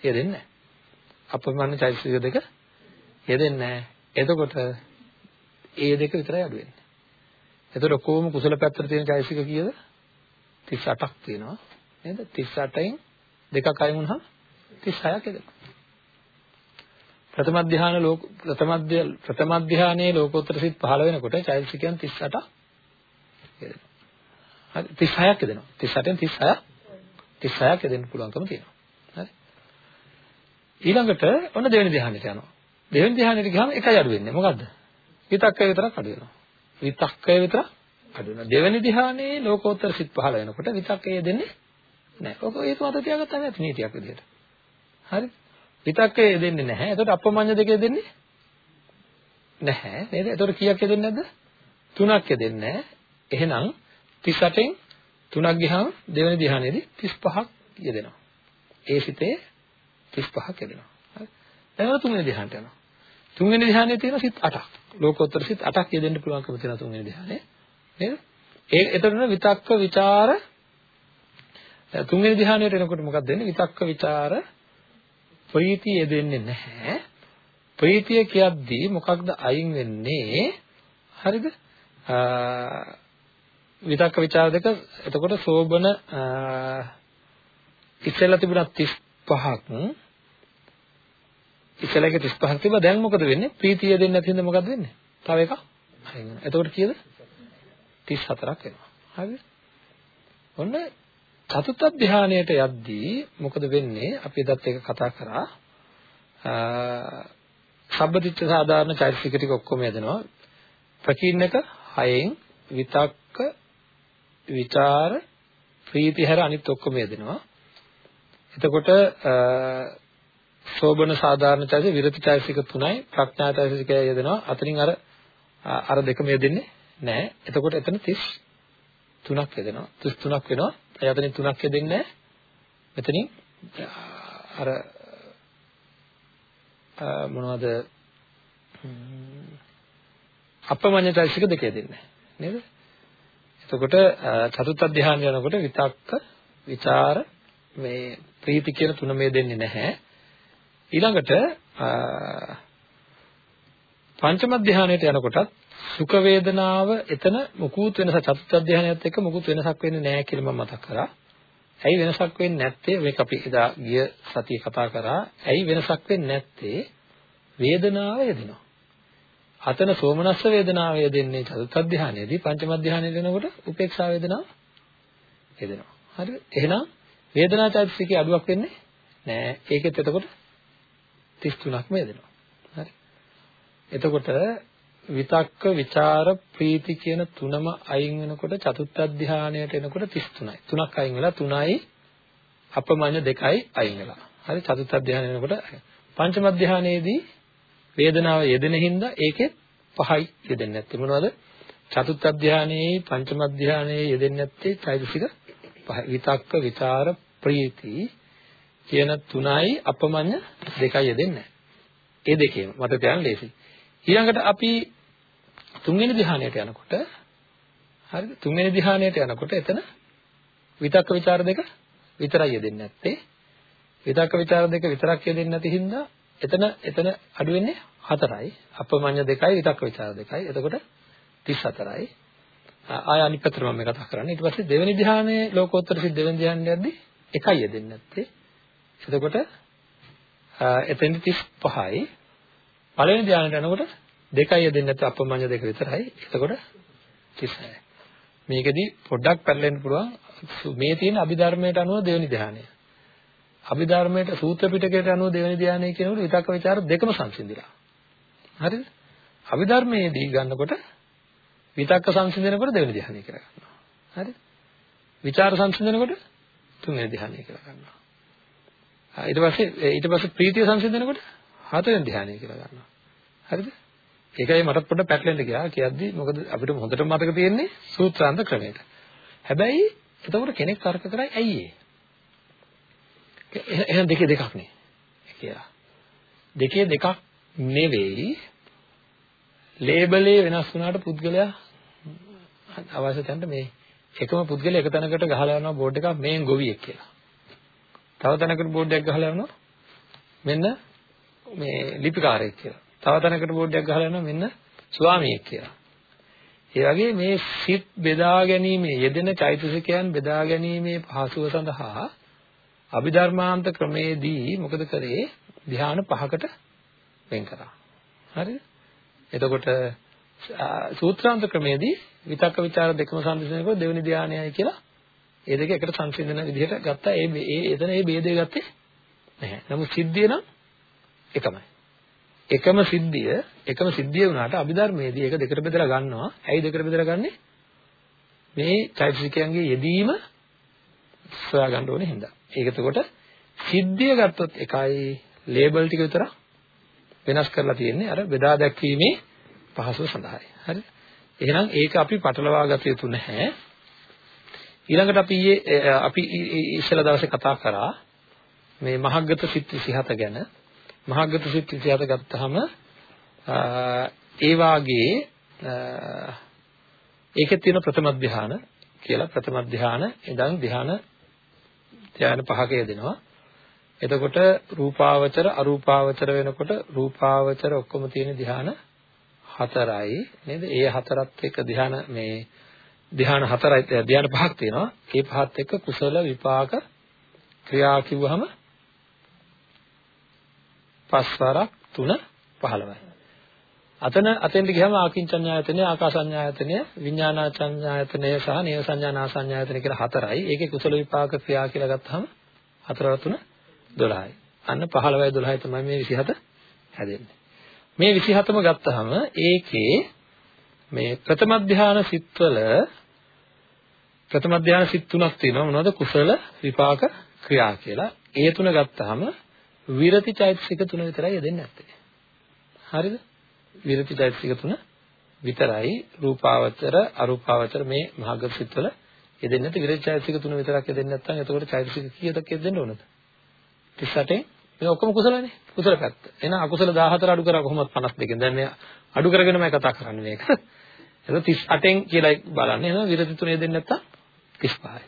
යෙදෙන්නේ නැහැ. අපමඤ්ඤ චෛතසික දෙක යෙදෙන්නේ නැහැ. එතකොට ඒ දෙක විතරයි අඩු වෙන්නේ. එතකොට කොහොම කුසල පැත්තට තියෙන චෛතසික කීයද? 38ක් තියෙනවා. නේද? 38න් දෙකක් අයින් වුණාම 36ක් එදෙනවා ප්‍රථම ධානය ලෝක ප්‍රථම ප්‍රථම ධානයේ ලෝකෝත්තර සිත් පහළ වෙනකොට චෛතසිකයන් 38ක් හරි 36ක් එදෙනවා 38න් 36 36ක් එදෙන්න පුළුවන්කම තියෙනවා. හරි? ඊළඟට ඔන්න දෙවෙනි ධානයට යනවා. දෙවෙනි ධානයට ගියාම එකයි අඩු වෙන්නේ. මොකද්ද? විතක්කය විතරක් අඩු වෙනවා. විතක්කය විතරක් අඩු වෙනවා. දෙවෙනි ධානයේ ලෝකෝත්තර සිත් පහළ වෙනකොට විතක්කය දෙන්නේ නැහැ. ඔක ඒක මත තියාගත්තා නැති නීතියක් විදිහට. හරි? විතක්කේ යෙදෙන්නේ නැහැ. එතකොට අපමණ්‍ය දෙකේ යෙදෙන්නේ නැහැ නේද? එතකොට කීයක් යෙදෙන්නේ නැද්ද? තුනක් යෙදෙන්නේ නැහැ. එහෙනම් 38න් තුනක් ගියහම දෙවෙනි ධ්‍යානයේදී 35ක් යෙදෙනවා. ඒ සිතේ 35ක් යෙදෙනවා. හරි. දැන් තුන්වෙනි ධ්‍යානට යනවා. තුන්වෙනි ධ්‍යානයේ තියෙන සිත් 8ක්. ලෝකෝත්තර සිත් 8ක් යෙදෙන්න පුළුවන්කම තියෙන තුන්වෙනි ධ්‍යානයේ. නේද? ඒ එතන විතක්ක ਵਿਚාර තුන්වෙනි ධ්‍යානයට එනකොට මොකක්ද වෙන්නේ? විතක්ක ਵਿਚාර ප්‍රීතිය දෙන්නේ නැහැ. ප්‍රීතිය කියද්දී මොකක්ද අයින් වෙන්නේ? හරිද? විතක්ක ਵਿਚාර දෙක එතකොට සෝබන ඉස්සෙල්ලා තිබුණා 35ක් ඉස්සෙල්ලා එක 35ක් තිබ්බා දැන් මොකද වෙන්නේ? ප්‍රීතිය දෙන්නේ නැති හින්දා මොකද වෙන්නේ? තව එකක් අයින් වෙනවා. එතකොට කීයද? 34ක් වෙනවා. හරිද? ඔන්න චතුත්ථ ධානයට යද්දී මොකද වෙන්නේ? අපි එදත් ඒක කතා කරා. සබ්බදිච්ච සාධාරණ චෛතසික ටික ඔක්කොම යදෙනවා. ප්‍රකීර්ණක 6න් විතක්ක විචාර ප්‍රීති හැර අනිත් ඔක්කොම යදෙනවා. එතකොට සෝබන සාධාරණ චෛතසික විරති චෛතසික 3යි ප්‍රඥා චෛතසිකය යදෙනවා. අතනින් අර අර දෙකම යදෙන්නේ නැහැ. එතකොට එතන 33ක් යදෙනවා. 33ක් වෙනවා. එයාතනින් තුනක් දෙන්නේ මෙතනින් අර මොනවද? අපමඤ්ඤයිසික දෙකේ දෙන්නේ නේද? එතකොට චතුත්ථ ධ්‍යාන යනකොට විතක්ක විචාර මේ ප්‍රීති කියන තුන මේ දෙන්නේ නැහැ. ඊළඟට පංචම ධ්‍යානයට යනකොටත් සුඛ වේදනාව එතන මුකුත් වෙනසක් චතුත්ථ ධානයත් එක්ක මුකුත් වෙනසක් වෙන්නේ නැහැ කියලා මම මතක් කරා. ඇයි වෙනසක් වෙන්නේ නැත්තේ? මේක අපි එදා ගිය සතියේ කතා කරා. ඇයි වෙනසක් වෙන්නේ නැත්තේ? වේදනාව යෙදෙනවා. අතන සෝමනස්ස වේදනාව යෙදෙන්නේ චතුත් ධානයේදී පංචම ධානයේ වෙනකොට උපේක්ෂා වේදනාව යෙදෙනවා. හරිද? එහෙනම් වේදනා චෛතසිකයේ අඩුවක් වෙන්නේ නෑ. ඒකෙත් එතකොට 33ක්ම යෙදෙනවා. හරි. එතකොට විතක්ක, ਵਿਚාර, ප්‍රීති කියන තුනම අයින් වෙනකොට චතුත්ථ ධානයට එනකොට 33යි. තුනක් අයින් වෙලා 3යි අපමණ 2යි අයින් වෙලා. හරි චතුත්ථ ධානය එනකොට පංචම ධානයේදී වේදනාව යෙදෙන හින්දා ඒකෙත් 5යි යෙදෙන්නේ නැත්තේ මොනවද? චතුත්ථ ධානයේ පංචම ධානයේ යෙදෙන්නේ නැත්තේ චෛතසික 5 විතක්ක, ਵਿਚාර, ප්‍රීති කියන තුනයි අපමණ 2යි යෙදෙන්නේ නැහැ. ඒ දෙකේම මට දැන් ලේසියි. ඊළඟට අපි තුන්වෙනි ධ්‍යානයට යනකොට හරිද? තුන්වෙනි ධ්‍යානයට යනකොට එතන විතක්ක ਵਿਚාර දෙක විතරයි යෙදෙන්නේ නැත්තේ. විතක්ක ਵਿਚාර දෙක විතරක් යෙදෙන්නේ නැති හින්දා එතන එතන අඩු වෙන්නේ 4යි අපමණ්‍ය 2යි විතක්ක ਵਿਚාර 2යි එතකොට 34යි ආය අනිත් පැත්තට මම කතා කරන්නේ. ඊට පස්සේ දෙවෙනි ධ්‍යානයේ ලෝකෝත්තර සිත් දෙවෙනි ධ්‍යානයේ යද්දි එකයි යෙදෙන්නේ නැත්තේ. එතකොට එතෙන්දි 35යි පළවෙනි ධ්‍යානයට යනකොට දෙකයි යෙදෙන්නේ නැත්නම් අපමඤ්ඤ දෙක විතරයි. එතකොට 36යි. මේකෙදි පොඩ්ඩක් පැටලෙන්න පුළුවන්. මේ තියෙන අභිධර්මයට අනුව දෙවෙනි ධ්‍යානය. අභිධර්මයට සූත්‍ර පිටකයට අනුව දෙවෙනි ධ්‍යානය කියනකොට විතක්ක ਵਿਚාර දෙකම සංසිඳිලා. හරිද? අභිධර්මයේදී ගන්නකොට විතක්ක සංසිඳනකොට දෙවෙනි ධ්‍යානය කියලා ගන්නවා. හරිද? විචාර සංසිඳනකොට තුන්වෙනි ධ්‍යානය කියලා ගන්නවා. ඊට පස්සේ ඊට පස්සේ ප්‍රීතිය සංසිඳනකොට හතරවෙනි ධ්‍යානය කියලා ගන්නවා. හරිද? ඒකයි මට පොඩ්ඩක් පැටලෙන්න ගියා කියද්දි මොකද අපිට හොඳට මතක තියෙන්නේ සූත්‍රාන්ත ක්‍රමයට. හැබැයි එතකොට කෙනෙක් තර්ක කරයි ඇයි ඒ? එහෙනම් දෙකේ දෙකක් නේ කියලා. දෙකේ දෙකක් නෙවෙයි ලේබලේ වෙනස් වුණාට පුද්ගලයා අවශ්‍ය තැනට මේ එකම පුද්ගලයා එක තැනකට ගහලා යනවා බෝඩ් එකක් මේ ගොවියෙක් කියලා. තව තැනකට බෝඩ් එකක් ගහලා යනවා මෙන්න මේ ලිපිකාරයෙක් කියලා. තව තැනකට බෝඩ් එකක් ගහලා යනවා මෙන්න ස්වාමියෙක් කියලා. ඒ වගේ මේ සිත් බෙදා ගැනීමේ යෙදෙන චෛතසිකයන් බෙදා ගැනීමේ පහසුව සඳහා අභිධර්මාන්ත ක්‍රමේදී මොකද කරේ ධ්‍යාන පහකට වෙන් කරා. හරිද? එතකොට සූත්‍රාන්ත ක්‍රමේදී විතක්ක ਵਿਚාර දෙකම සංසිඳනකොට දෙවෙනි ධානයයි කියලා ඒ දෙක එකට සංසිඳන විදිහට ගත්තා ඒ ඒ එතන ඒ ભેදය ගත්තේ නැහැ. නමුත් සිද්ධිය නම් එකමයි. එකම සිද්ධිය එකම සිද්ධිය වුණාට අභිධර්මයේදී ඒක දෙකට බෙදලා ගන්නවා. ඇයි දෙකට බෙදලා ගන්නෙ? මේ චෛතසිකයන්ගේ යෙදීම සොයා ගන්න ඕනේ හින්දා. ඒක එතකොට සිද්ධිය ගත්තොත් එකයි ලේබල් ටික විතර වෙනස් කරලා තියෙන්නේ අර බෙදා දැක්වීමේ පහසුව සඳහායි. හරිද? එහෙනම් ඒක අපි පටලවා ගත යුතු නැහැ. ඊළඟට අපි ඊයේ අපි ඉස්සෙල්ලා දවසේ කතා කරා මේ මහග්ගත සිත් 27 ගැන. මහග්ගත සිත් 27 ගත්තාම ඒ වාගේ ඒකේ තියෙන ප්‍රථම ධ්‍යාන කියලා ප්‍රථම ධ්‍යාන ඉඳන් ධ්‍යාන ධ්‍යාන පහක යෙදෙනවා. එතකොට රූපාවචර අරූපාවචර වෙනකොට රූපාවචර ඔක්කොම තියෙන ධ්‍යාන හතරයි නේද? ඒ හතරත් එක්ක ධ්‍යාන මේ ධ්‍යාන හතරයි ධ්‍යාන පහක් තියෙනවා. ඒ පහත් එක්ක කුසල විපාක ක්‍රියා කිව්වහම පස්වරක් 3 15යි. අතන අතෙන්ට ගියම ආකින්චඤ්ඤායතනය, ආකාසඤ්ඤායතනය, විඥානාචඤ්ඤායතනය සහ නේව සංඥානාසඤ්ඤායතනය කියලා හතරයි. ඒකේ කුසල විපාක ක්‍රියා කියලා ගත්තාම 4 3 12යි. අන්න 15යි 12යි තමයි මේ 27 හැදෙන්නේ. මේ 27ම ගත්තාම ඒකේ මේ ප්‍රථම ධානය සිත්වල ප්‍රථම ධානය සිත් තුනක් තියෙනවා මොනවද කුසල විපාක ක්‍රියා කියලා. ඒ තුන ගත්තාම විරති චෛතසික තුන විතරයි යෙදෙන්නේ නැත්තේ. හරිද? විරති චෛතසික තුන විතරයි රූපාවචර අරූපාවචර මේ මහගත සිත්වල යෙදෙන්නේ නැති විරති චෛතසික තුන විතරක් යෙදෙන්නේ නැත්නම් එතකොට චෛතසික කීයදක් යෙදෙන්න ඕනද? 38න් මේ ඔක්කොම කුසලනේ. කුසල පැත්ත. එහෙනම් අකුසල 14 අඩු කරා කොහොමද 52න්? දැන් මේ අඩු කරගෙනමයි කතා කරන්නේ මේක. *laughs* එතකොට 38න් කියලා බලන්නේ. එහෙනම් විරති තුනේ දෙන්නේ නැත්තම් 35යි.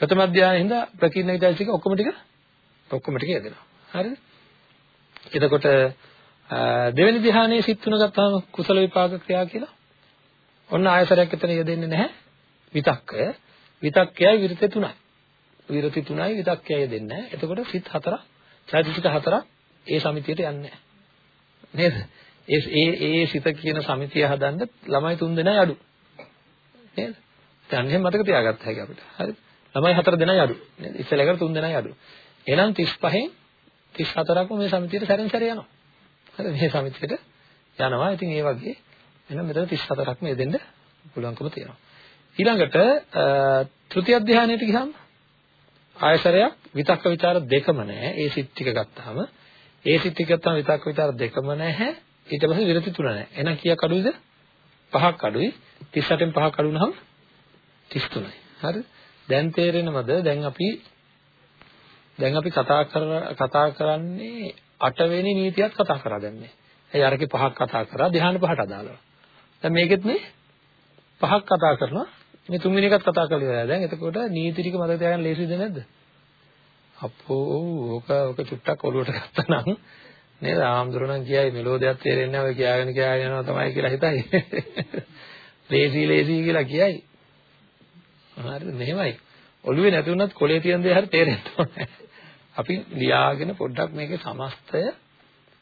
ප්‍රථම අධ්‍යායෙ හින්දා ප්‍රකීර්ණ චෛතසික ඔක්කොම ටික ඔක්කොම ටික යදෙනවා. හරිද? එතකොට දෙවෙනි ධ්‍යානයේ සිත් තුන ගත්තාම කුසල විපාක ක්‍රියා කියලා. ඔන්න ආයසරයක් එතන යෙදෙන්නේ නැහැ. විතක්කය. විතක්කයයි විරති තුනයි. විරති තුනයි විතක්කයයි දෙන්නේ නැහැ. එතකොට සිත් හතරක්, චෛතසික හතරක් ඒ සමිතියට යන්නේ නැහැ. නේද? ඒ ඒ ඒ සිත කියන සමිතිය හදන්න ළමයි තුන් දෙනයි අඩු. නේද? දැන් එහෙම මතක තියාගත්ත හැකි අපිට. හරිද? ළමයි හතර දෙනයි අඩු. නේද? ඉස්සෙල්ලා තුන් දෙනයි අඩු. එහෙනම් 35න් 34ක්ම මේ සමිතියට සැරෙන් සැර යනවා. හරි මේ සමිතියට යනවා. ඉතින් ඒ වගේ එහෙනම් මෙතන 34ක්ම මේ දෙන්න පුළුවන්කම තියෙනවා. ඊළඟට තෘතිය අධ්‍යයනයට ගියහම ආයසරයක් විතක්ක ਵਿਚාර දෙකම නැහැ. ඒ සිත් ටික ගත්තාම ඒ සිත් ටික ගත්තාම විතක්ක ਵਿਚාර දෙකම නැහැ. ඊට පස්සේ විරති තුන නැහැ. එහෙනම් කීයක් අඩුයිද? පහක් අඩුයි. 38න් පහක් අඩු වුණාම 33යි. හරි? දැන් තේරෙනවද? දැන් අපි දැන් අපි කතා කර කතා කරන්නේ අටවෙනි නීතියත් කතා කරා දැන් මේ. ඒ අරකේ පහක් කතා කරා ධ්‍යාන පහට අදාළව. දැන් මේකෙත් මේ පහක් කතා කරනවා. මේ තුන්වෙනි එකත් කතා කරලා දැන් එතකොට නීති ටික මතක තියාගන්න ලේසිද නැද්ද? අපෝ ඕක ඕක චුට්ටක් ඔලුවට ගත්තා නම් නේද ආම්දුරණන් කියයි මෙලෝ දෙයක් තේරෙන්නේ නැහැ ඔය කියාගෙන කියාගෙන යනවා තමයි කියලා හිතයි. *laughs* ලේසි ලේසි කියලා කියයි. හරිද මෙහෙමයි. ඔළුවේ නැති වුණත් කොලේ තියෙන දේ හරි තේරෙන්න ඕනේ. අපි ලියාගෙන පොඩ්ඩක් මේකේ සමස්තය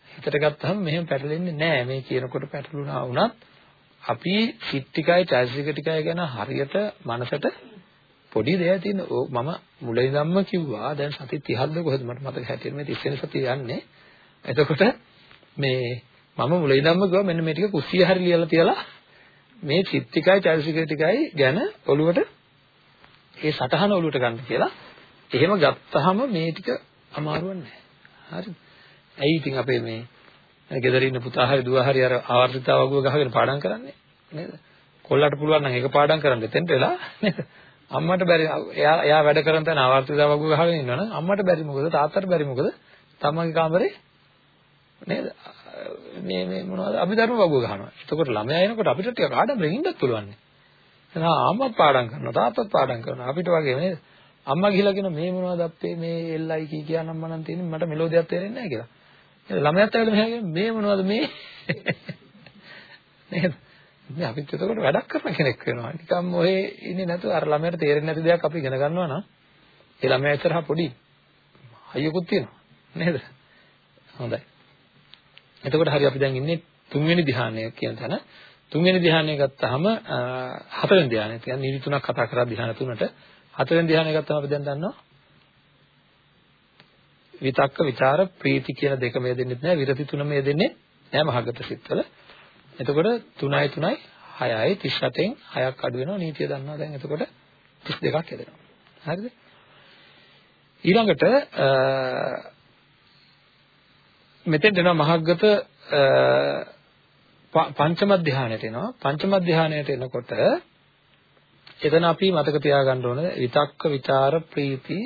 හිතට ගත්තාම මෙහෙම පැටලෙන්නේ නැහැ. මේ කියනකොට පැටලුණා වුණත් අපි සිත් ටිකයි චෛතසික ටිකයි ගැන හරියට මනසට පොඩි දෙයක් තියෙන. මම මුලින් ඉඳන්ම කිව්වා දැන් සති 30ක්ද කොහෙද මට මතක හැටියට මේ 30 වෙනි සතිය යන්නේ. එතකොට මේ මම මුලින් ඉඳන්ම කිව්වා මෙන්න මේ ටික කුස්සිය හරි ලියලා තියලා මේ සිත් ටිකයි චෛතසික ටිකයි ගැන ඔළුවට ඒ සටහන ඔළුවට ගන්න කියලා. එහෙම ගත්තාම මේ ටික අමාරුවක් නැහැ. හරිද? ඇයි ඉතින් අපේ මේ ගෙදර ඉන්න පුතා හරි දුව හරි අර ආවර්තිතාව වගුව ගහගෙන පාඩම් කරන්නේ නේද? කොල්ලට පුළුවන් නම් ඒක පාඩම් කරන්න දෙතෙන්ට වෙලා නේද? අම්මට බැරි එයා එයා වැඩ කරන තැන ආවර්තිතාව වගුව ගහගෙන ඉන්නවනම් අම්මට බැරි මොකද? තාත්තට බැරි මොකද? තමන්ගේ කාමරේ නේද? මේ මේ මොනවද? අභිධර්ම වගුව ගහනවා. එතකොට ළමයා එනකොට අපිට ටික ආඩම්බරෙන් ඉන්නත් පුළුවන්. එහෙනම් අම්මත් පාඩම් කරනවා තාත්තත් පාඩම් කරනවා අපිට වගේ නේද? අම්මා ගිහිලා කියන මේ මොනවද අපේ මේ එල්ලයි කී කියන අම්මා නම් තියෙන්නේ මට මෙලෝදියක් තේරෙන්නේ නැහැ කියලා. ළමයාත් ඇවිල්ලා මෙහා මේ මොනවද මේ? *laughs* නේද? මේ අපිත් එතකොට වැඩක් කරන කෙනෙක් වෙනවා. නිකම් ඔහේ ඉන්නේ නැතුව අර ළමයාට තේරෙන්නේ නැති දෙයක් අපි ඉගෙන ගන්නවා නම් ඒ ළමයා ඉස්සරහා පොඩි හයියකුත් තියෙනවා. නේද? හොඳයි. එතකොට හරි අපි දැන් ඉන්නේ තුන්වෙනි ධ්‍යානය කියන තැන. තුන්වෙනි ධ්‍යානය ගත්තාම හතරවෙනි ධ්‍යානය. කියන්නේ නිදි තුනක් කතා කරා ධ්‍යාන තුනට. හතරවෙනි ධ්‍යානය ගත්තාම අපි දැන් දන්නවා. විතක්ක ਵਿਚාර ප්‍රීති කියන දෙකම යෙදෙන්නේ නැහැ. විරති තුනම යෙදෙන්නේ නැහැ මහගත සිත්වල. එතකොට 3යි 3යි 6යි 38න් 6ක් අඩු වෙනවා. නීතිය දන්නවා දැන් එතකොට 32ක් යෙදෙනවා. හරිද? ඊළඟට මෙතෙන් දෙනවා මහග්ගත පංචම ධානයට එනවා. පංචම ධානයට එනකොට එතන අපි මතක තියාගන්න ඕන විතක්ක ਵਿਚාර ප්‍රීති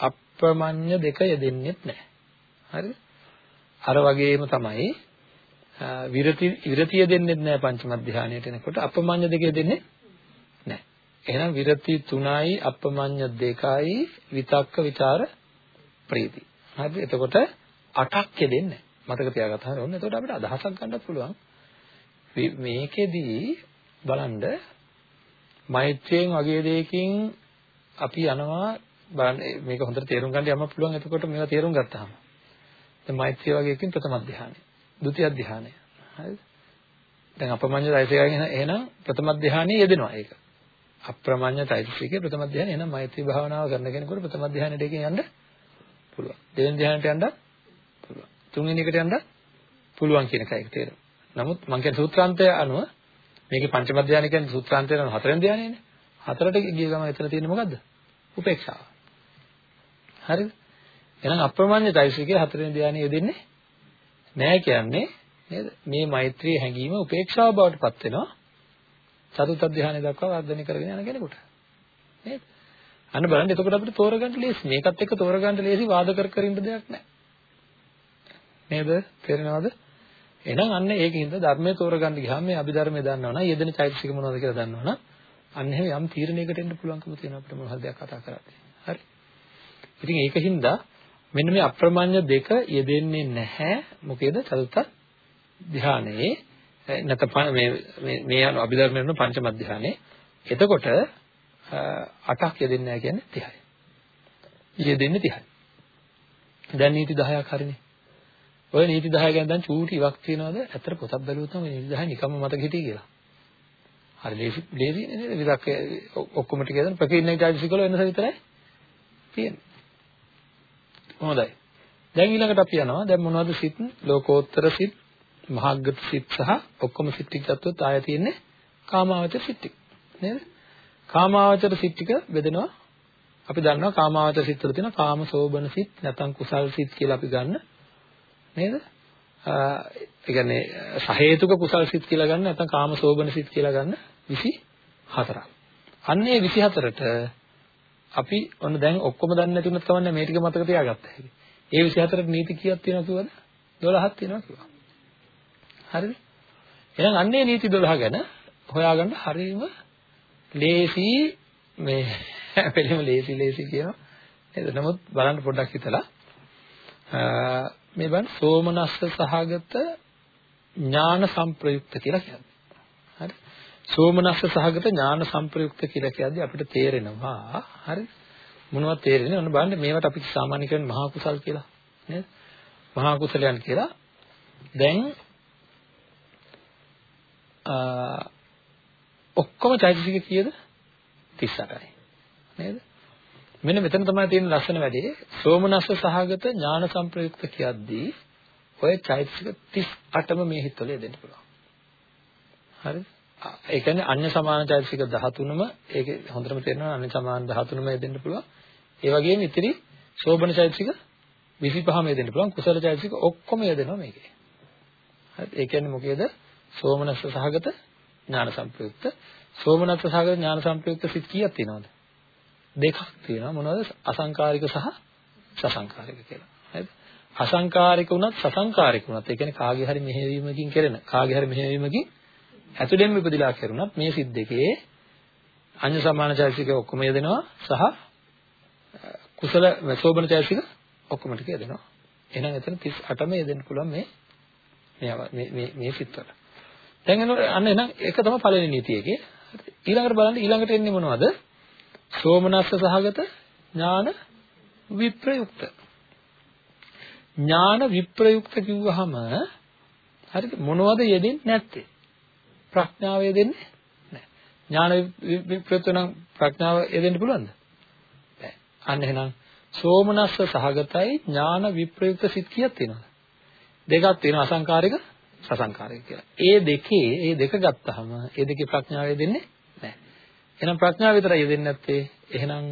අප්‍රමඤ්ඤ දෙක යෙදෙන්නේත් නැහැ. හරිද? අර වගේම තමයි විරති විරතිය දෙන්නේත් නැහැ පංචම ධානයට එනකොට අපමඤ්ඤ දෙකේ දෙන්නේ නැහැ. එහෙනම් විරති 3යි අපමඤ්ඤ 2යි විතක්ක ਵਿਚාර ප්‍රීති. හරිද? එතකොට 8ක් දෙන්නේ මතක තියාගත්තා හරියන්නේ. එතකොට අපිට අදහසක් ගන්නත් පුළුවන්. මේකෙදී බලන්න මෛත්‍රියෙන් වගේ දෙයකින් අපි යනවා බලන්න මේක හොඳට තේරුම් ගන්න යන්න පුළුවන්. එතකොට මේවා තේරුම් ගත්තාම. දැන් මෛත්‍රිය වගේ එකකින් ප්‍රථම ධානය ဒုတိ ය ධානය හරිද? දැන් අප්‍රමඤ්ඤ ධෛර්යයෙන් එහෙනම් ප්‍රථම ධානයේ යෙදෙනවා ඒක. අප්‍රමඤ්ඤ ධෛර්යයේ ප්‍රථම ධානය එහෙනම් මෛත්‍රී භාවනාව කරන කෙනෙකුට ප්‍රථම ධානයට එකකින් යන්න පුළුවන්. දෙවෙනි ධානයට යන්න පුළුවන්. තුන්වෙනි එකට යන්න පුළුවන් කියන එකයි තේරෙන්නේ. නමුත් මං කියන සූත්‍රාන්තය අනුව මේකේ පංචම ධානය කියන්නේ සූත්‍රාන්තය අනුව හතරෙන් ධානයනේ හතරට ගිය ගමන් එතන තියෙන්නේ මොකද්ද උපේක්ෂාව හරිද? එහෙනම් අප්‍රමාණ්‍ය চৈতසිකයේ හතරවෙනි ධානය යෙදෙන්නේ නැහැ කියන්නේ නේද? මේ මෛත්‍රී හැඟීම උපේක්ෂාව බවට පත් වෙනවා. චතුර්ථ ධානය දක්වා වර්ධනය කරගෙන යන කෙනෙකුට. නේද? අන්න බලන්න එතකොට අපිට තෝරගන්න ලේසි. මේකත් එක්ක තෝරගන්න ලේසි වාද කර කර ඉන්න දෙයක් නැහැ. නේද? තේරෙනවද? එහෙනම් අන්න ඒකින්ද ධර්මයේ තෝරගන්න ගියාම මේ අභිධර්මයේ දන්නවනම් යෙදෙන চৈতසික මොනවද කියලා දන්නවනම් අන්න එහෙම යම් තීරණයකට එන්න පුළුවන්කම තියෙනවා අපිට මොනවද දෙයක් කතා කරන්නේ. හරි. ඉතින් ඒකින්ද මෙන්න මේ අප්‍රමාණ්‍ය දෙක යෙදෙන්නේ නැහැ. මොකේද? චතුත්ථ ධානයේ නැත්නම් මේ මේ මේ අනු අභිධර්මයෙන් වන පංචම ධානයේ එතකොට අටක් යෙදෙන්නේ නැහැ කියන්නේ 30යි යෙදෙන්නේ 30යි දැන් නීති 10ක් හරිනේ. ඔය නීති 10 ගැන දැන් චූටි ඉවක් තියනවාද? ඇත්තට පොතක් බැලුවොත් නම් ඔය නීති 10 නිකම්ම මතක හිටියේ කියලා. හරි ලේසි ලේසි නේද? විරක් ඔක්කොම ටික හදන ප්‍රකීර්ණක චෛතසික වල වෙනස විතරයි තියෙන්නේ. හොඳයි. දැන් ඊළඟට අපි යනවා. දැන් මොනවද සිත්? ලෝකෝත්තර සිත්, මහග්ගත සිත් සහ ඔක්කොම සිත් ටික ගත්තොත් ආය තියෙන්නේ කාමාවචර සිත් ටික. නේද? කාමාවචර සිත් ටික බෙදෙනවා. අපි දන්නවා කාමාවචර සිත් වල තියෙන කාම සෝබන සිත් නැත්නම් කුසල් සිත් කියලා අපි ගන්න. නේද? ඒ කියන්නේ සහේතුක කුසල් සිත් කියලා ගන්න නැත්නම් කාම සෝබන සිත් කියලා ගන්න 24ක්. අන්නේ 24ට අපි ඔන්න දැන් ඔක්කොම දන්නේ නැති වුණත් කවන්නේ මේ ටික මතක තියාගත්තා හැකි. ඒ 24ට නීති කීයක් තියෙනවද කිව්වද? 12ක් තියෙනවා කිව්වා. හරිද? එහෙනම් අන්නේ නීති 12 ගැන හොයාගන්න හරියම ලේසි මේ *laughs* වෙලෙම ලේසි ලේසි කියනවා. නේද? නමුත් බලන්න පොඩ්ඩක් හිතලා මේ බලන්න සෝමනස්ස සහගත ඥාන සංප්‍රයුක්ත කියලා කියන්නේ. හරි? සෝමනස්ස සහගත ඥාන සංප්‍රයුක්ත කියලා කියද්දි අපිට තේරෙනවා. හරි? මොනවද තේරෙන්නේ? ඔන්න බලන්න මේවට අපි සාමාන්‍ය කියන්නේ මහා කුසල් කියලා නේද? මහා කුසලයන් කියලා. දැන් ඔක්කොම චෛතසික කීයද? 38යි නේද? මෙන්න මෙතන තමයි තියෙන ලස්සන වැඩේ සෝමනස්ස සහගත ඥාන සංප්‍රයුක්ත කියද්දී ඔය චෛතසික 38ම මේ හිතවල දෙන්න පුළුවන් හරිද ඒ කියන්නේ අන්‍ය සමාන චෛතසික 13ම ඒකේ හොඳටම තේරෙනවා අන්‍ය සමාන 13ම යෙදෙන්න පුළුවන්. ඒ වගේම ඉතිරි සෝබන චෛතසික 25ම යෙදෙන්න පුළුවන්. කුසල චෛතසික ඔක්කොම යෙදෙනවා මේකේ. හරි ඒ කියන්නේ මොකේද? සෝමනස්ස සහගත ඥාන සංප්‍රයුක්ත. සෝමනස්ස සහගත ඥාන සංප්‍රයුක්ත සිත් කීයක් තියෙනවද? දෙකක් තියෙනවා. මොනවද? අසංකාරික සහ සසංකාරික කියලා. හරිද? අසංකාරික වුණත් සසංකාරික වුණත් ඒ කියන්නේ කාගේ හරි මෙහෙවීමකින් කෙරෙන කාගේ හරි මෙහෙවීමකින් ඇතුළෙන්ම ඉපදිලා කරුණත් මේ සිත් දෙකේ අඤ්ඤ සමාන චෛතසික ඔක්කොම යදෙනවා සහ කුසල සෝබන චෛතසික ඔක්කොම ටික යදෙනවා. එහෙනම් එතන 38ම යදෙන්න පුළුවන් මේ මේ මේ මේ සිත්වල. දැන් අන්න එහෙනම් ඒක තමයි පළවෙනි නීතියකේ. ඊළඟට බලන්න ඊළඟට එන්නේ මොනවද? සෝමනස්ස සහගත ඥාන විප්‍රයුක්ත. ඥාන විප්‍රයුක්ත කිව්වහම හරිද මොනවද යෙදෙන්නේ නැත්තේ? ප්‍රඥාව යෙදෙන්නේ නැහැ. ඥාන විප්‍රයුක්ත නම් ප්‍රඥාව යෙදෙන්න පුළුවන්ද? නැහැ. අන්න එහෙනම් සෝමනස්ස සහගතයි ඥාන විප්‍රයුක්ත සිත් කීයක් තියෙනවද? දෙකක් තියෙනවා අසංකාරික සසංකාරික කියලා. ඒ දෙකේ ඒ දෙක ගත්තාම ඒ දෙකේ ප්‍රඥාව යෙදෙන්නේ නැහැ. එහෙනම් ප්‍රඥාව විතරයි යෙදෙන්නේ නැත්තේ. එහෙනම්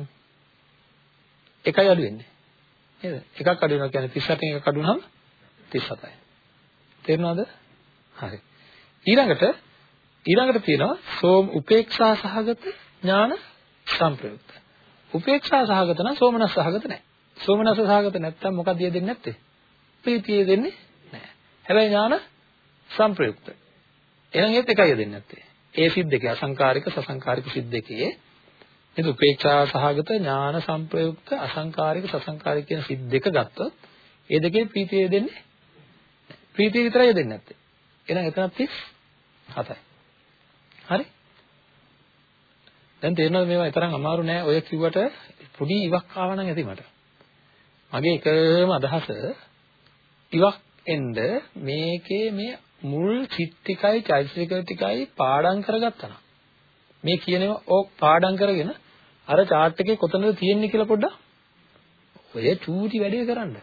එකයි අඩු වෙන්නේ. නේද? එකක් අඩු වෙනවා කියන්නේ 38න් එකක් අඩු වුනහම 37යි. තේරුණාද? හරි. ඊළඟට ඊළඟට තියෙනවා සෝම උපේක්ෂා සහගත ඥාන සංප්‍රයුක්ත. උපේක්ෂා සහගත නම් සෝමනස් සහගත නැහැ. සෝමනස් සහගත නැත්තම් මොකක්ද දෙන්නේ නැත්තේ? ප්‍රීතිය දෙන්නේ නැහැ. හැබැයි ඥාන සංප්‍රයුක්ත. එහෙනම් ඒත් එකයි දෙන්නේ නැත්තේ. ඒ සිත් දෙකේ අසංකාරික සසංකාරික සිත් දෙකේ නේද උපේක්ෂා සහගත ඥාන සංප්‍රයුක්ත අසංකාරික සසංකාරික කියන සිත් දෙක ගත්තොත් ඒ දෙකේ ප්‍රීතිය දෙන්නේ ප්‍රීතිය විතරයි දෙන්නේ නැත්තේ. එහෙනම් එතනත් 37යි. හරි? දැන් තේරෙනවද මේවා තරම් අමාරු නෑ ඔය කිව්වට පොඩි ඉවක් ආව නම් ඇති මට. මගේ එකම අදහස ඉවක් එන්න මේකේ මේ මුල් චිත් ටිකයි චෛතසික ටිකයි පාඩම් කරගත්තා නම් මේ කියනවා ඕක පාඩම් කරගෙන අර chart එකේ කොතනද තියෙන්නේ කියලා පොඩ්ඩක් ඔය චූටි වැඩේ කරන්න.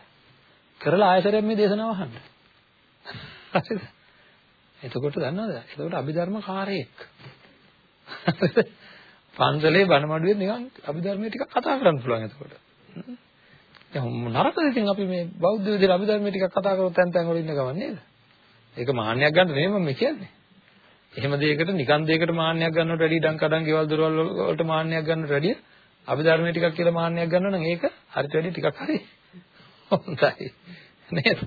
කරලා ආයතරයෙන් මේ දේශනාව අහන්න. හරිද? එතකොට දන්නවද? එතකොට අභිධර්ම කාරයෙක්. පන්සලේ බණ මඩුවේ නිකන් අභිධර්මයේ ටිකක් කතා කරන්න පුළුවන් එතකොට. දැන් නරකද ඉතින් අපි මේ බෞද්ධ විදිහට අභිධර්මයේ ටිකක් කතා කරොත් තැන් තැන් වල ඉන්න ගමන් නේද? ඒක මාන්නයක් ගන්න නෙමෙයි මම කියන්නේ. එහෙම දෙයකට නිකන් දෙයකට මාන්නයක් ගන්නවට වැඩිය ඩං කඩන් ගෙවල් දොරවල් වලට මාන්නයක් ගන්නවට වැඩිය අභිධර්මයේ ටිකක් කියලා මාන්නයක් ගන්නවා නම් ඒක හරියට වැඩිය ටිකක් හරි හොඳයි නේද?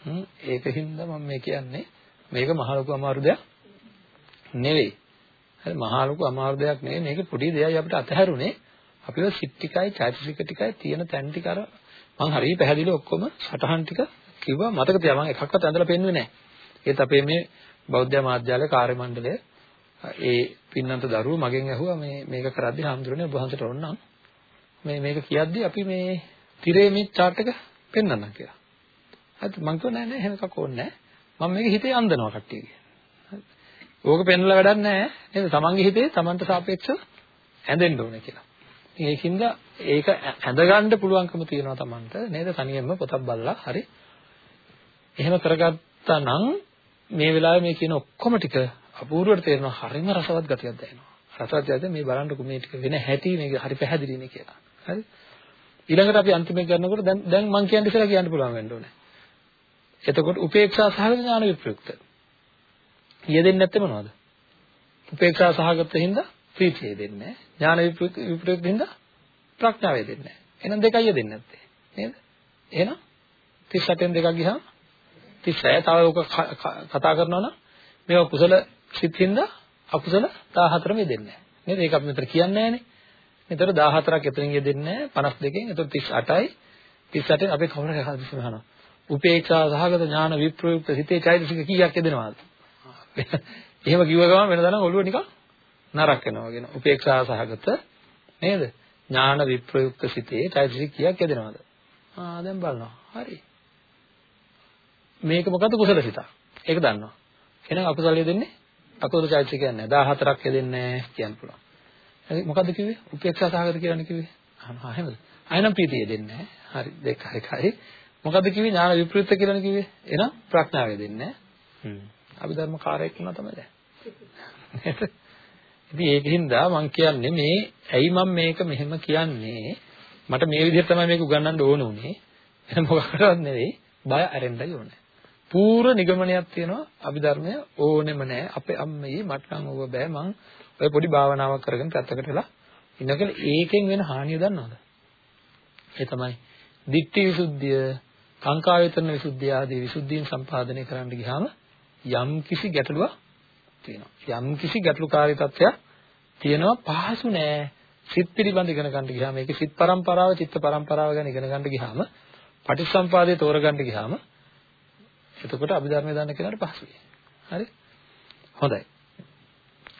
හ්ම් ඒකින්ද මම මේ කියන්නේ මේක මහ ලොකු අමාරු දෙයක් නෙවෙයි. හරි මහා ලොකු අමාරු දෙයක් නෙවෙයි. මේක පොඩි දෙයයි අපිට අතහැරුනේ. අපිව සිත් ටිකයි චෛතසික ටිකයි තියෙන තැන් ටික අර මම හරිය පැහැදිලි ඔක්කොම සටහන් ටික කිව්වා මතක තියා මම එකක්වත් ඇඳලා පෙන්නුවේ නැහැ. ඒත් අපේ මේ බෞද්ධ මාධ්‍යාලය කාර්ය මණ්ඩලය ඒ පින්නන්ත දරුවෝ මගෙන් ඇහුවා මේ මේක කරද්දී හාමුදුරනේ ඔබ වහන්සේට ඕනනම් මේ මේක කියද්දී අපි මේ තිරේ මේ chart එක පෙන්වන්නම් කියලා. හරිද? මං කිව්වා නෑ නෑ එහෙම එකක් ඕනේ නෑ. මම මේක හිතේ අන්දනවා කට්ටියගේ. හරිද? ඕක පෙන්වලා වැඩක් නෑ නේද? තමන්ගේ හිතේ තමන්ට සාපේක්ෂව ඇඳෙන්න ඕනේ කියලා. ඉතින් ඒකින්ද ඒක ඇඳගන්න පුළුවන්කම තියෙනවා තමන්ට නේද? තනියෙන්ම පොතක් බලලා හරි. එහෙම කරගත්තා නම් මේ වෙලාවේ මේ කියන ඔක්කොම ටික අපූර්වට තේරෙනවා හරිම රසවත් ගතියක් දැනෙනවා. රසවත් ගතිය මේ බලන්නකො මේ ටික වෙන හැටි මේක හරි පැහැදිලිනේ කියලා. හරි? ඊළඟට අපි අන්තිමේ කරනකොට දැන් දැන් මම කියන්න ඉස්සලා කියන්න පුළුවන් වෙන්න ඕනේ. එතකොට උපේක්ෂා සහගත ඥාන විප්‍රයුක්ත. යෙදෙන්නේ නැත්තේ මොනවද? උපේක්ෂා සහගත හින්දා ප්‍රීතිය දෙන්නේ නැහැ. ඥාන විප්‍රයුක්ත හින්දා ප්‍රඥාව දෙන්නේ නැහැ. එහෙනම් දෙකයි යෙදෙන්නේ නැත්තේ. නේද? එහෙනම් 38න් දෙකක් ගියාම 36 තව ඔක කතා කරනවා නම් මේවා කුසල සිත් හින්දා අකුසල 14ම යෙදෙන්නේ නැහැ. නේද? ඒක අපි මෙතන කියන්නේ නැහනේ. එතකොට 14ක් එතනින් යෙදෙන්නේ නැහැ 52කින්. එතකොට 38යි 38න් අපි කවුරු හරි හදිස්සි අහනවා. උපේක්ෂා සහගත ඥාන විප්‍රයුක්ත සිතේ චෛතසික කීයක් යෙදෙනවද? *laughs* එහෙම කිව්ව ගමන් වෙනදා නම් ඔළුව නිකන් නරක් වෙනවා කියන. උපේක්ෂා සහගත නේද? ඥාන විප්‍රයුක්ත සිතේ චෛතසික කීයක් යෙදෙනවද? ආ දැන් බලනවා. හරි. මේක මොකද්ද කුසල සිතක්. ඒක දන්නවා. එහෙනම් අකුසලිය දෙන්නේ අකුසල චෛතසිකයක් නැහැ. 14ක් යෙදෙන්නේ නැහැ කියන්න පුළුවන්. හරි මොකද්ද කිව්වේ? උපේක්ෂා සහගත කියලානේ කිව්වේ. අහනවා එහෙමද? අයනම් ප්‍රීතිය දෙන්නේ. හරි දෙක හරි හරි. මොකද්ද කිව්වේ? ඥාන විප්‍රයුක්ත කියලානේ කිව්වේ. එහෙනම් ප්‍රඥාව දෙන්නේ. හ්ම්. අභිධර්ම කාර්යයක් කරනවා තමයි දැන්. ඉතින් ඒකින්ද මම කියන්නේ මේ ඇයි මම මේක මෙහෙම කියන්නේ මට මේ විදිහට තමයි මේක උගන්වන්න ඕන උනේ. එහෙනම් මොකකටවත් නෙවෙයි බය අරෙන්නයි ඕනේ. පූර්ව නිගමනයක් තියෙනවා අභිධර්මය ඕනෙම නැහැ. අපේ අම්මේ මට නම් ඕව බෑ මං ඔය පොඩි භාවනාවක් කරගෙන පැත්තකට වෙලා ඉන්නකල ඒකෙන් වෙන හානිය දන්නවද? ඒ තමයි ditthi visuddhiya, කාංකා වේතන විසුද්ධිය ආදී විසුද්ධීන් සම්පාදනය කරන්න ගියාම යම් කිසි ගැටලුවක් තියෙනවා. යම් කිසි ගැටලුකාරී තත්ත්වයක් තියෙනවා පහසු නෑ. සිත් පිළිබඳ ඉගෙන ගන්න ගියාම ඒකේ සිත් පරම්පරාව, චිත්ත පරම්පරාව ගැන ඉගෙන ගන්න ගියාම පටිච්චසම්පාදයේ තෝරගන්න ගියාම එතකොට අභිධර්මය දන්න කෙනාට පහසුයි. හරි? හොඳයි.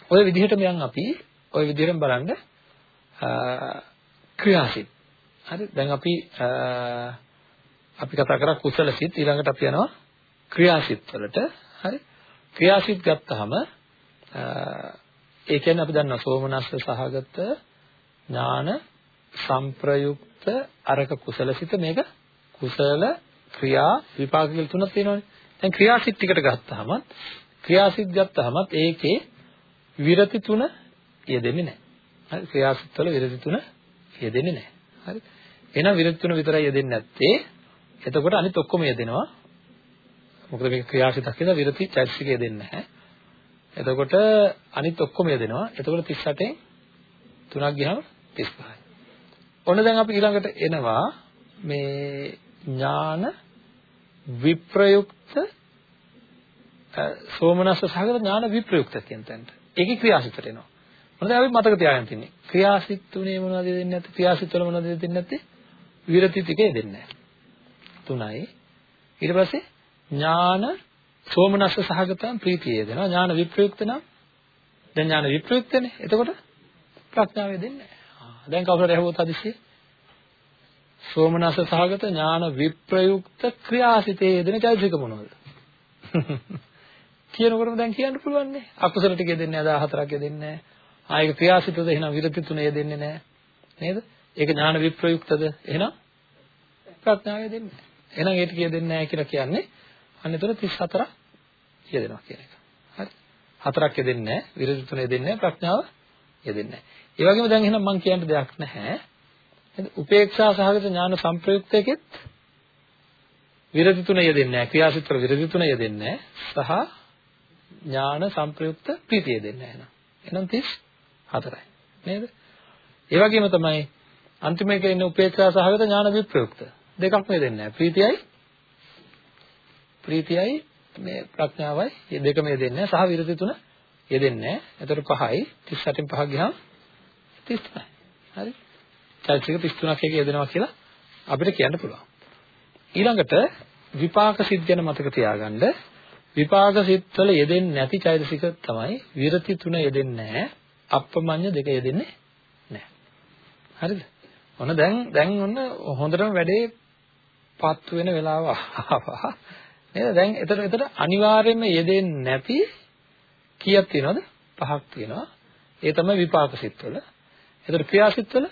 ඔය විදිහට මෙයන් අපි ඔය විදිහෙන් බලන්න ක්‍රියාසිත. හරි? දැන් අපි අපි කතා කරා කුසලසිත ඊළඟට අපි යනවා ක්‍රියාසිත වලට. හරි? ක්‍රියාසිත ගත්තාම ඒ කියන්නේ අපි දන්නවා සෝමනස්ස සහගත ඥාන සංප්‍රයුක්ත අරක කුසලසිත මේක කුසල ක්‍රියා විපාක කියලා තුනක් තියෙනවානේ. දැන් ක්‍රියාසිට ටිකට ගත්තාම ක්‍රියාසිට ගත්තාම ඒකේ විරති තුන යෙදෙන්නේ නැහැ. හරි ක්‍රියාසිට වල විරති තුන යෙදෙන්නේ නැහැ. හරි. එහෙනම් විරති තුන විතරයි යෙදෙන්නේ නැත්තේ. එතකොට අනිත් ඔක්කොම යෙදෙනවා. මොකද මේක ක්‍රියාසිතක් කියලා විරති චෛතසික යෙදෙන්නේ නැහැ. එතකොට අනිත් ඔක්කොම යෙදෙනවා. එතකොට 38න් තුනක් ගියම 35යි. ඔන්න දැන් අපි ඊළඟට එනවා මේ ඥාන විප්‍රයුක්ත සෝමනස්ස සහගත ඥාන විප්‍රයුක්ත කියන තැනට. ඒකේ ක්‍රියාසිතට එනවා. මොනවද අපි මතක තියාගන්න තින්නේ? ක්‍රියාසිත තුනේ මොනවද දෙන්නේ නැත්තේ? ක්‍රියාසිත වල මොනවද දෙන්නේ නැත්තේ? විරති ටිකේ දෙන්නේ නැහැ. තුනයි. ඊට පස්සේ ඥාන සෝමනස්ස සහගතම් ප්‍රීතිය දෙනවා. ඥාන විප්‍රයුක්ත නම් දැන් ඥාන විප්‍රයුක්තනේ. එතකොට ප්‍රඥාව දෙන්නේ නැහැ. දැන් කවුරුහරි ඇහුවොත් හදිස්සියේ සෝමනස සහගත ඥාන විප්‍රයුක්ත ක්‍රියාසිතේ යෙදෙන චෛතසික මොනවද? *laughs* කියනකොටම දැන් කියන්න පුළුවන් නේ. අකුසල ටික යෙදෙන්නේ නැහැ 14ක් යෙදෙන්නේ නැහැ. ආයක ක්‍රියාසිතද එහෙනම් විරති තුන යෙදෙන්නේ නැහැ. නේද? ඒක ඥාන විප්‍රයුක්තද? එහෙනම් ප්‍රඥාව යෙදෙන්නේ නැහැ. එහෙනම් ඒ ටික යෙදෙන්නේ නැහැ කියලා කියන්නේ අන්න ඒතර 34ක් යෙදෙනවා කියන එක. හරි. හතරක් යෙදෙන්නේ නැහැ. විරති තුන යෙදෙන්නේ නැහැ. ප්‍රඥාව යෙදෙන්නේ නැහැ. ඒ වගේම දැන් එහෙනම් මම කියන්න දෙයක් නැහැ. නේද? උපේක්ෂා සහගත ඥාන සංප්‍රයුක්තයකෙත් විරති තුන යෙදෙන්නේ නැහැ. ක්‍රියාසිතවල විරති තුන යෙදෙන්නේ නැහැ. සහ ඥාන සංප්‍රයුක්ත ප්‍රීතිය දෙන්නේ නැහැ. එහෙනම් 34යි. නේද? ඒ වගේම තමයි අන්තිමේක ඉන්න උපේක්ෂා සහගත ඥාන විප්‍රයුක්ත. දෙකක්ම යෙදෙන්නේ නැහැ. ප්‍රීතියයි ප්‍රීතියයි මේ ප්‍රඥාවයි මේ දෙකම යෙදෙන්නේ නැහැ. සහ විරති තුන යෙදෙන්නේ නැහැ. එතකොට 5යි 38න් 5 ගියාම 33යි. හරි? චෛතසික 33ක් එක යෙදෙනවා කියලා අපිට කියන්න පුළුවන්. ඊළඟට විපාක සිත් ගැන මතක තියාගන්න විපාක සිත්වල යෙදෙන්නේ නැති චෛතසික තමයි විරති තුන යෙදෙන්නේ නැහැ අප්‍රමඤ්ඤ දෙක යෙදෙන්නේ නැහැ. හරිද? ඔන්න දැන් දැන් ඔන්න හොඳටම වැඩේ පත් වෙන වෙලාව ආවා. නේද? දැන් එතන එතන අනිවාර්යයෙන්ම යෙදෙන්නේ නැති කීයක් තියෙනවද? පහක් තියෙනවා. ඒ තමයි විපාක සිත්වල. එතකොට ක්‍රියා සිත්වල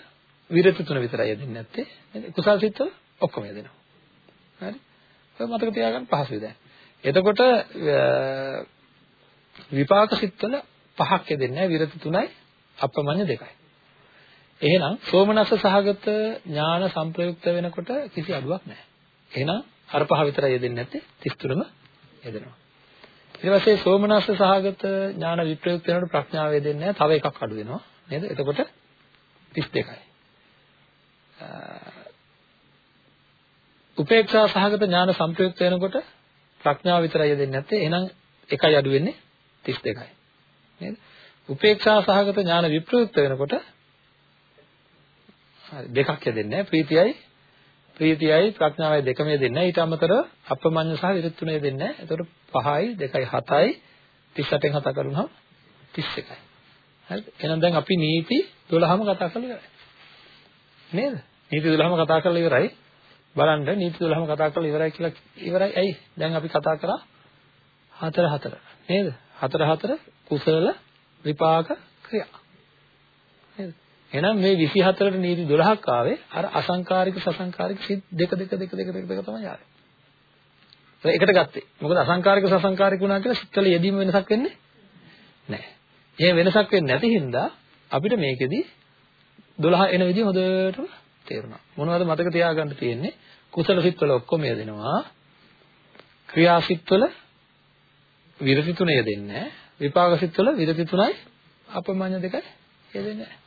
විරති තුන විතරයි යෙදෙන්නේ නැත්තේ. නේද? කුසල් සිත්වල ඔක්කොම යෙදෙනවා. හරි? ඔය මතක තියාගන්න පහසුයි දැන්. එතකොට විපාක සිත්වල පහක් යෙදෙන්නේ නැහැ. විරති තුනයි අපමණ්‍ය දෙකයි. එහෙනම් සෝමනස්ස සහගත ඥාන සංප්‍රයුක්ත වෙනකොට කිසි අඩුවක් නැහැ. එහෙනම් අර පහ විතරයි යෙදෙන්නේ නැත්තේ 33ම යෙදෙනවා. ඊට පස්සේ සෝමනස්ස සහගත ඥාන විප්‍රයුක්ත වෙනකොට ප්‍රඥාව යෙදෙන්නේ නැහැ. තව එකක් අඩු වෙනවා. නේද? එතකොට 32යි. උපේක්ෂා සහගත ඥාන සංප්‍රයුක්ත වෙනකොට ප්‍රඥාව විතරයි යෙදෙන්නේ නැත්තේ. එහෙනම් එකයි අඩු වෙන්නේ 32යි. නේද? උපේක්ෂා සහගත ඥාන විප්‍රයුක්ත වෙනකොට හරි දෙකක් යදෙන්නේ නැහැ. ප්‍රීතියයි ප්‍රීතියයි ප්‍රඥාවයි දෙකම යදෙන්නේ නැහැ. ඊට අමතරව අප්‍රමඤ්ඤ සහ විරුත් තුන යදෙන්නේ නැහැ. එතකොට 5යි 2යි 7යි 38න් 7 කරුණාම 31යි හරිද එහෙනම් දැන් අපි නීති 12ම කතා කරලා ඉවරයි. නේද? නීති 12ම කතා කරලා ඉවරයි. බලන්න නීති 12ම කතා කරලා ඉවරයි කියලා ඉවරයි. ඇයි? දැන් අපි කතා කරා හතර හතර. නේද? හතර හතර කුසල විපාක ක්‍රියා. නේද? එහෙනම් මේ 24ට නීති 12ක් ආවේ අර අසංකාරික සසංකාරික සිත් දෙක දෙක දෙක දෙක දෙක දෙක තමයි ආවේ. ඒකට ගත්තේ. මොකද අසංකාරික සසංකාරික වුණා කියලා සිත්වල යෙදීම වෙනසක් වෙන්නේ නැහැ. එහෙම වෙනසක් වෙන්නේ නැති හින්දා අපිට මේකෙදි 12 එන විදිහ හොඳටම තේරුණා. මොනවද මතක තියාගන්න තියෙන්නේ? කුසල සිත්වල ඔක්කොම යෙදෙනවා. ක්‍රියා සිත්වල විරති තුන යෙදෙන්නේ නැහැ. විපාක සිත්වල විරති තුනයි අපමඤ්ඤ දෙකයි යෙදෙන්නේ නැහැ.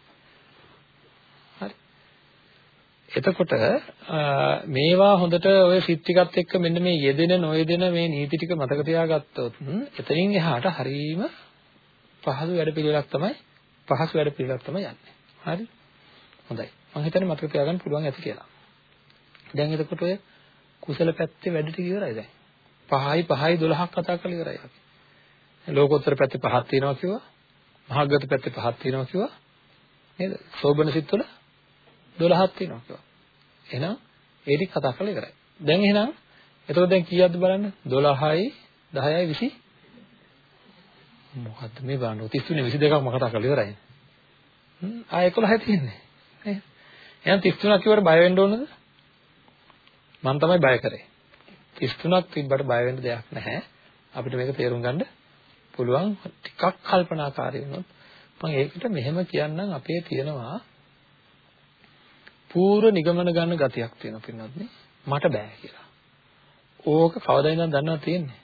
එතකොට මේවා හොඳට ඔය සිත් ටිකත් එක්ක මෙන්න මේ යෙදෙන නොයෙදෙන මේ නීති ටික මතක තියාගත්තොත් එතනින් එහාට හරීම පහසු වැඩ පිළිවෙලක් තමයි පහසු වැඩ පිළිවෙලක් තමයි යන්නේ. හරි? හොඳයි. මම හිතන්නේ මතක තියාගන්න පුළුවන් ඇති කියලා. දැන් එතකොට ඔය කුසල පැත්තේ වැඩ ටික ඉවරයි දැන්. 5යි 5යි 12ක් කතා කරලා ඉවරයි අපි. ලෝකෝත්තර පැත්තේ පහක් තියෙනවා කිව්වා. මහග්ගත පැත්තේ පහක් තියෙනවා කිව්වා. නේද? සෝබන සිත්වල 12ක් තියෙනවා කිව්වා. එහෙනම් ඒ ටික කතා කරලා ඉවරයි. දැන් එහෙනම් එතකොට දැන් කීයක්ද බලන්න 12යි 10යි 20 මොකද්ද මේ බලන්න 33 22ක්ම කතා කරලා ඉවරයි. හ්ම් ආ 11යි තියෙන්නේ. නේ? එහෙනම් 33ක් කිව්වට බය වෙන්න ඕනද? මම තමයි බය කරේ. 33ක් තිබ්බට බය වෙන්න දෙයක් නැහැ. අපිට මේක තේරුම් ගන්න පුළුවන් ටිකක් කල්පනාකාරී වුණොත් මම ඒකට මෙහෙම කියන්නම් අපේ තියෙනවා පූර්ව නිගමන ගන්න ගතියක් තියෙනවා පින්නත් මට බෑ කියලා. ඕක කවදා ඉඳන් දන්නවද තියෙන්නේ?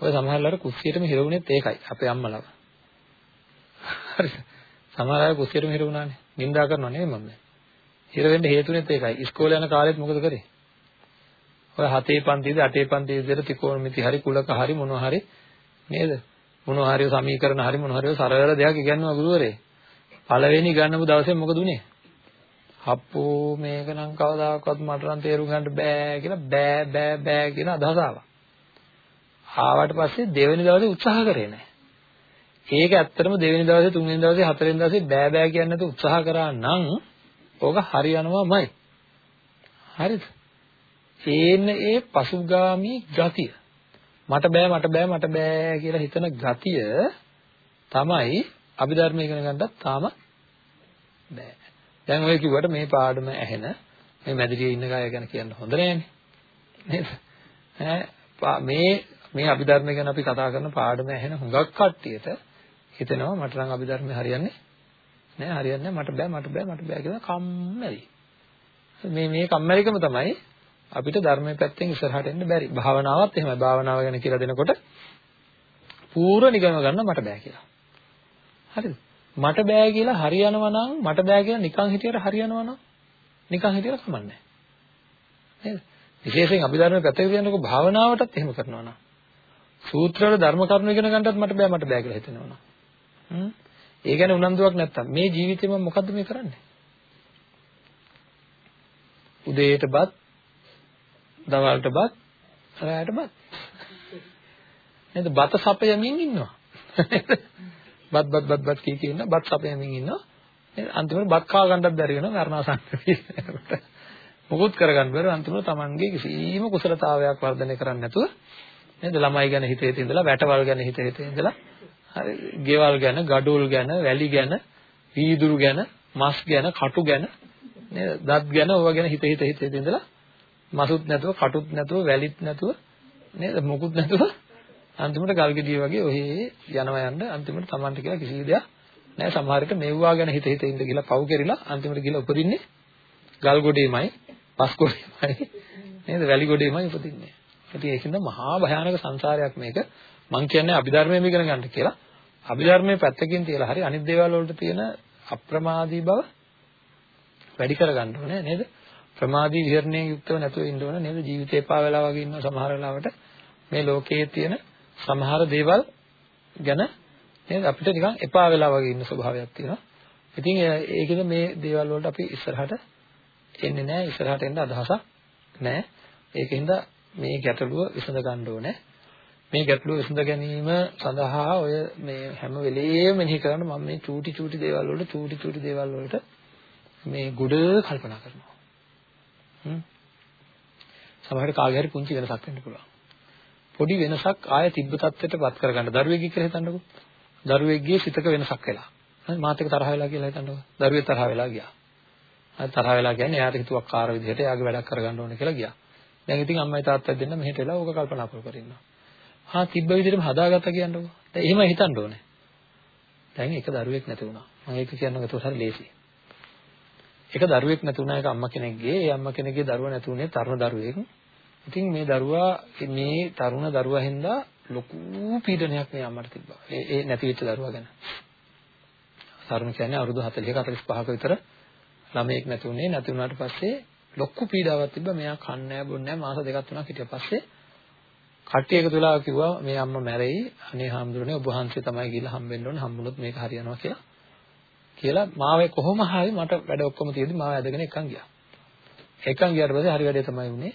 ඔය සමහරවල්ලාට කුස්සියටම හිරුණෙත් ඒකයි අපේ අම්මලව. හරිද? සමහර අය කුස්සියටම හිරුණානේ. නින්දා කරනවා නෙමෙයි මම. හිර වෙන්න හේතුනෙත් ඒකයි. ඉස්කෝලේ යන කාලෙත් මොකද කරේ? ඔය හතේ පන්තියේදී අටේ පන්තියේ විදිහට ත්‍රිකෝණමිති හරි කුලක හරි මොනවා හරි නේද? මොනවා හරි සමීකරණ හරි මොනවා හරි සරල දෙයක් ඉගෙනුවා ගුරුවරේ. පළවෙනි ගන්නපු දවසේ මොකද උනේ? අප්පෝ මේක නම් කවදාකවත් මට නම් තේරුම් ගන්න බෑ කියලා බෑ බෑ බෑ කියන අදහස ආවා. ආවට පස්සේ දෙවෙනි දවසේ උත්සාහ කරේ නැහැ. ඒක ඇත්තටම දෙවෙනි දවසේ තුන්වෙනි දවසේ හතරවෙනි දවසේ බෑ බෑ කියන්නේ නැතුව උත්සාහ කරා නම් ඕක හරියනවාමයි. හරිද? ඒන්න ඒ පසුගාමි ගතිය. මට බෑ මට බෑ මට බෑ කියලා හිතන ගතිය තමයි අභිධර්ම ඉගෙන ගන්නත් තාම බෑ. දැන් ඔය කිව්වට මේ පාඩම ඇහෙන මේ මැදිරියේ ඉන්න අය ගැන කියන්න හොඳ නෑනේ. නේද? ඈ මේ මේ අභිධර්ම ගැන අපි කතා කරන පාඩම ඇහෙන හුඟක් කට්ටියට හිතෙනවා මට නම් අභිධර්මය හරියන්නේ නෑ හරියන්නේ මට බෑ මට බෑ මට බෑ කියලා කම්මැලි. මේ මේ කම්මැලිකම තමයි අපිට ධර්මයේ පැත්තෙන් ඉස්සරහට එන්න බැරි. භාවනාවත් එහෙමයි. භාවනාව ගැන කියලා දෙනකොට පූර්ව නිගම ගන්න මට බෑ කියලා. හරිද? මට බෑ කියලා හරියනවා නම් මට බෑ කියලා නිකන් හිටියට හරියනවා නම් නිකන් හිටියට කමන්නේ නේද විශේෂයෙන් අභිධර්ම පැත්තක තියනකො භාවනාවටත් එහෙම කරනවා නම් සූත්‍රවල ධර්ම කරුණු ඉගෙන ගන්නටත් මට බෑ මට බෑ කියලා හිතෙනවා නම් හ්ම් ඒ ගැන උනන්දුවක් නැත්තම් මේ ජීවිතේ මම මොකද්ද මේ කරන්නේ? උදේට බත් දවල්ට බත් රාත්‍රීට බත්. නේද? බත සපයමින් ඉන්නවා. බත් බත් බත් බත් කී කියන බත් සපයමින් ඉන්නවා. අන්තිමට බත් කා ගන්නත් බැරි වෙනවා මරණාසන්න මොකුත් කරගන්න බැරුව අන්තිමට Tamanගේ කිසිම කුසලතාවයක් වර්ධනය කරන්නේ නැතුව නේද? ළමයි ගැන හිත හිත ඉඳලා වැටවල් ගැන හිත හිත ඉඳලා හරි ගෙවල් ගැන gadol ගැන වැලි ගැන වීදුරු ගැන මස් ගැන කටු ගැන නේද? දත් ගැන ඕවා ගැන හිත හිත හිත ඉඳලා මසුත් නැතුව කටුත් නැතුව වැලිත් නැතුව නේද? මොකුත් නැතුව අන්තිමට ගල්ගෙඩිය වගේ ඔහේ යනවා යන්න අන්තිමට Tamanට කියලා කිසි දෙයක් නෑ සමහර විට මෙව්වා ගැන හිත හිත ඉඳ ගිහලා පව් කෙරිලා අන්තිමට ගිහලා උපදින්නේ ගල් ගොඩේමයි පස් ගොඩේමයි නේද? වැලි ගොඩේමයි උපදින්නේ. ඉතින් ඒකින්ද මහා භයානක සංසාරයක් මේක. මං කියන්නේ අභිධර්මයෙන් ඉගෙන ගන්න කියලා. අභිධර්මයේ පැත්තකින් තියලා හරි අනිත් දේවල් වලට තියෙන අප්‍රමාදී බව වැඩි කරගන්න ඕනේ නේද ප්‍රමාදී විහරණයේ යුක්තව නැතුව ඉන්න ඕන නේද ජීවිතේ එපා වෙලා වගේ ඉන්න සමහර වෙලාවට මේ ලෝකයේ තියෙන සමහර දේවල් ගැන නේද අපිට නිකන් එපා වෙලා වගේ ඉන්න ස්වභාවයක් තියෙනවා. ඉතින් ඒකද මේ දේවල් වලට අපි ඉස්සරහට එන්නේ නැහැ ඉස්සරහට එන්න අදහසක් නැහැ. ඒකින්ද මේ ගැටලුව විසඳ ගන්න ඕනේ. මේ ගැටලුව විසඳ ගැනීම සඳහා ඔය මේ හැම වෙලේම මෙනෙහි කරන්න මම මේ චූටි චූටි දේවල් වලට චූටි චූටි දේවල් වලට මේ ගුඩ කල්පනා කරනවා. හ්ම්. සමහරට කාගේ හරි පුංචි වෙනසක් වෙන්න පුළුවන්. පොඩි වෙනසක් ආය තිබ්බ තත්ත්වයට පත් කරගන්න දරුවෙක් කියලා හිතන්නකෝ. දරුවෙක්ගේ සිතක වෙනසක් වෙලා. හරි මාත් එක්ක තරහ වෙලා කියලා හිතන්නකෝ. දරුවෙක් තරහ වෙලා ගියා. හරි තරහ වෙලා කියන්නේ එයාට හිතුවක්කාර විදිහට එයාගේ වැඩක් කරගන්න ඕනේ කියලා ගියා. දැන් ඉතින් අම්මයි තාත්තයි දෙන්න මෙහෙට වෙලා ඕක කල්පනා කර කර ඉන්නවා. හා තිබ්බ විදිහටම හදාගත්තා කියන්නකෝ. දැන් එහෙම හිතන්න ඕනේ. දැන් එක දරුවෙක් නැති වුණා. මම ඒක කියන්නකෝ ඒක හරි ලේසි. එක දරුවෙක් නැති වුණා එක අම්මා කෙනෙක්ගේ. ඒ අම්මා කෙනෙක්ගේ දරුවා නැති වුණේ තරුණ දරුවෙක්. ඉතින් මේ දරුවා මේ තරුණ දරුවා හින්දා ලොකු පීඩනයක් මේ අම්මට තිබ්බා. ඒ ඒ නැති වෙච්ච දරුවා ගැන. තරුණ කියන්නේ අවුරුදු 40 45ක විතර ළමයෙක් නැති වුණේ නැති වුණාට පස්සේ ලොකු පීඩාවක් තිබ්බා. මෙයා කන්නේ නැහැ බොන්නේ නැහැ මාස දෙකක් තුනක් හිටිය පස්සේ කට්ටිය එකතු වෙලා කිව්වා මේ අම්මා මැරෙයි. අනේ හාමුදුරනේ ඔබ වහන්සේ තමයි ගිහලා හම්බෙන්න ඕනේ. හම්බුනොත් මේක හරියනවා කියලා. කියලා මාවේ කොහොම හරි මට වැඩ ඔක්කොම තියෙදි මාව ඇදගෙන එකන් ගියා. එකන් ගියාට පස්සේ හරි වැඩේ තමයි වුනේ.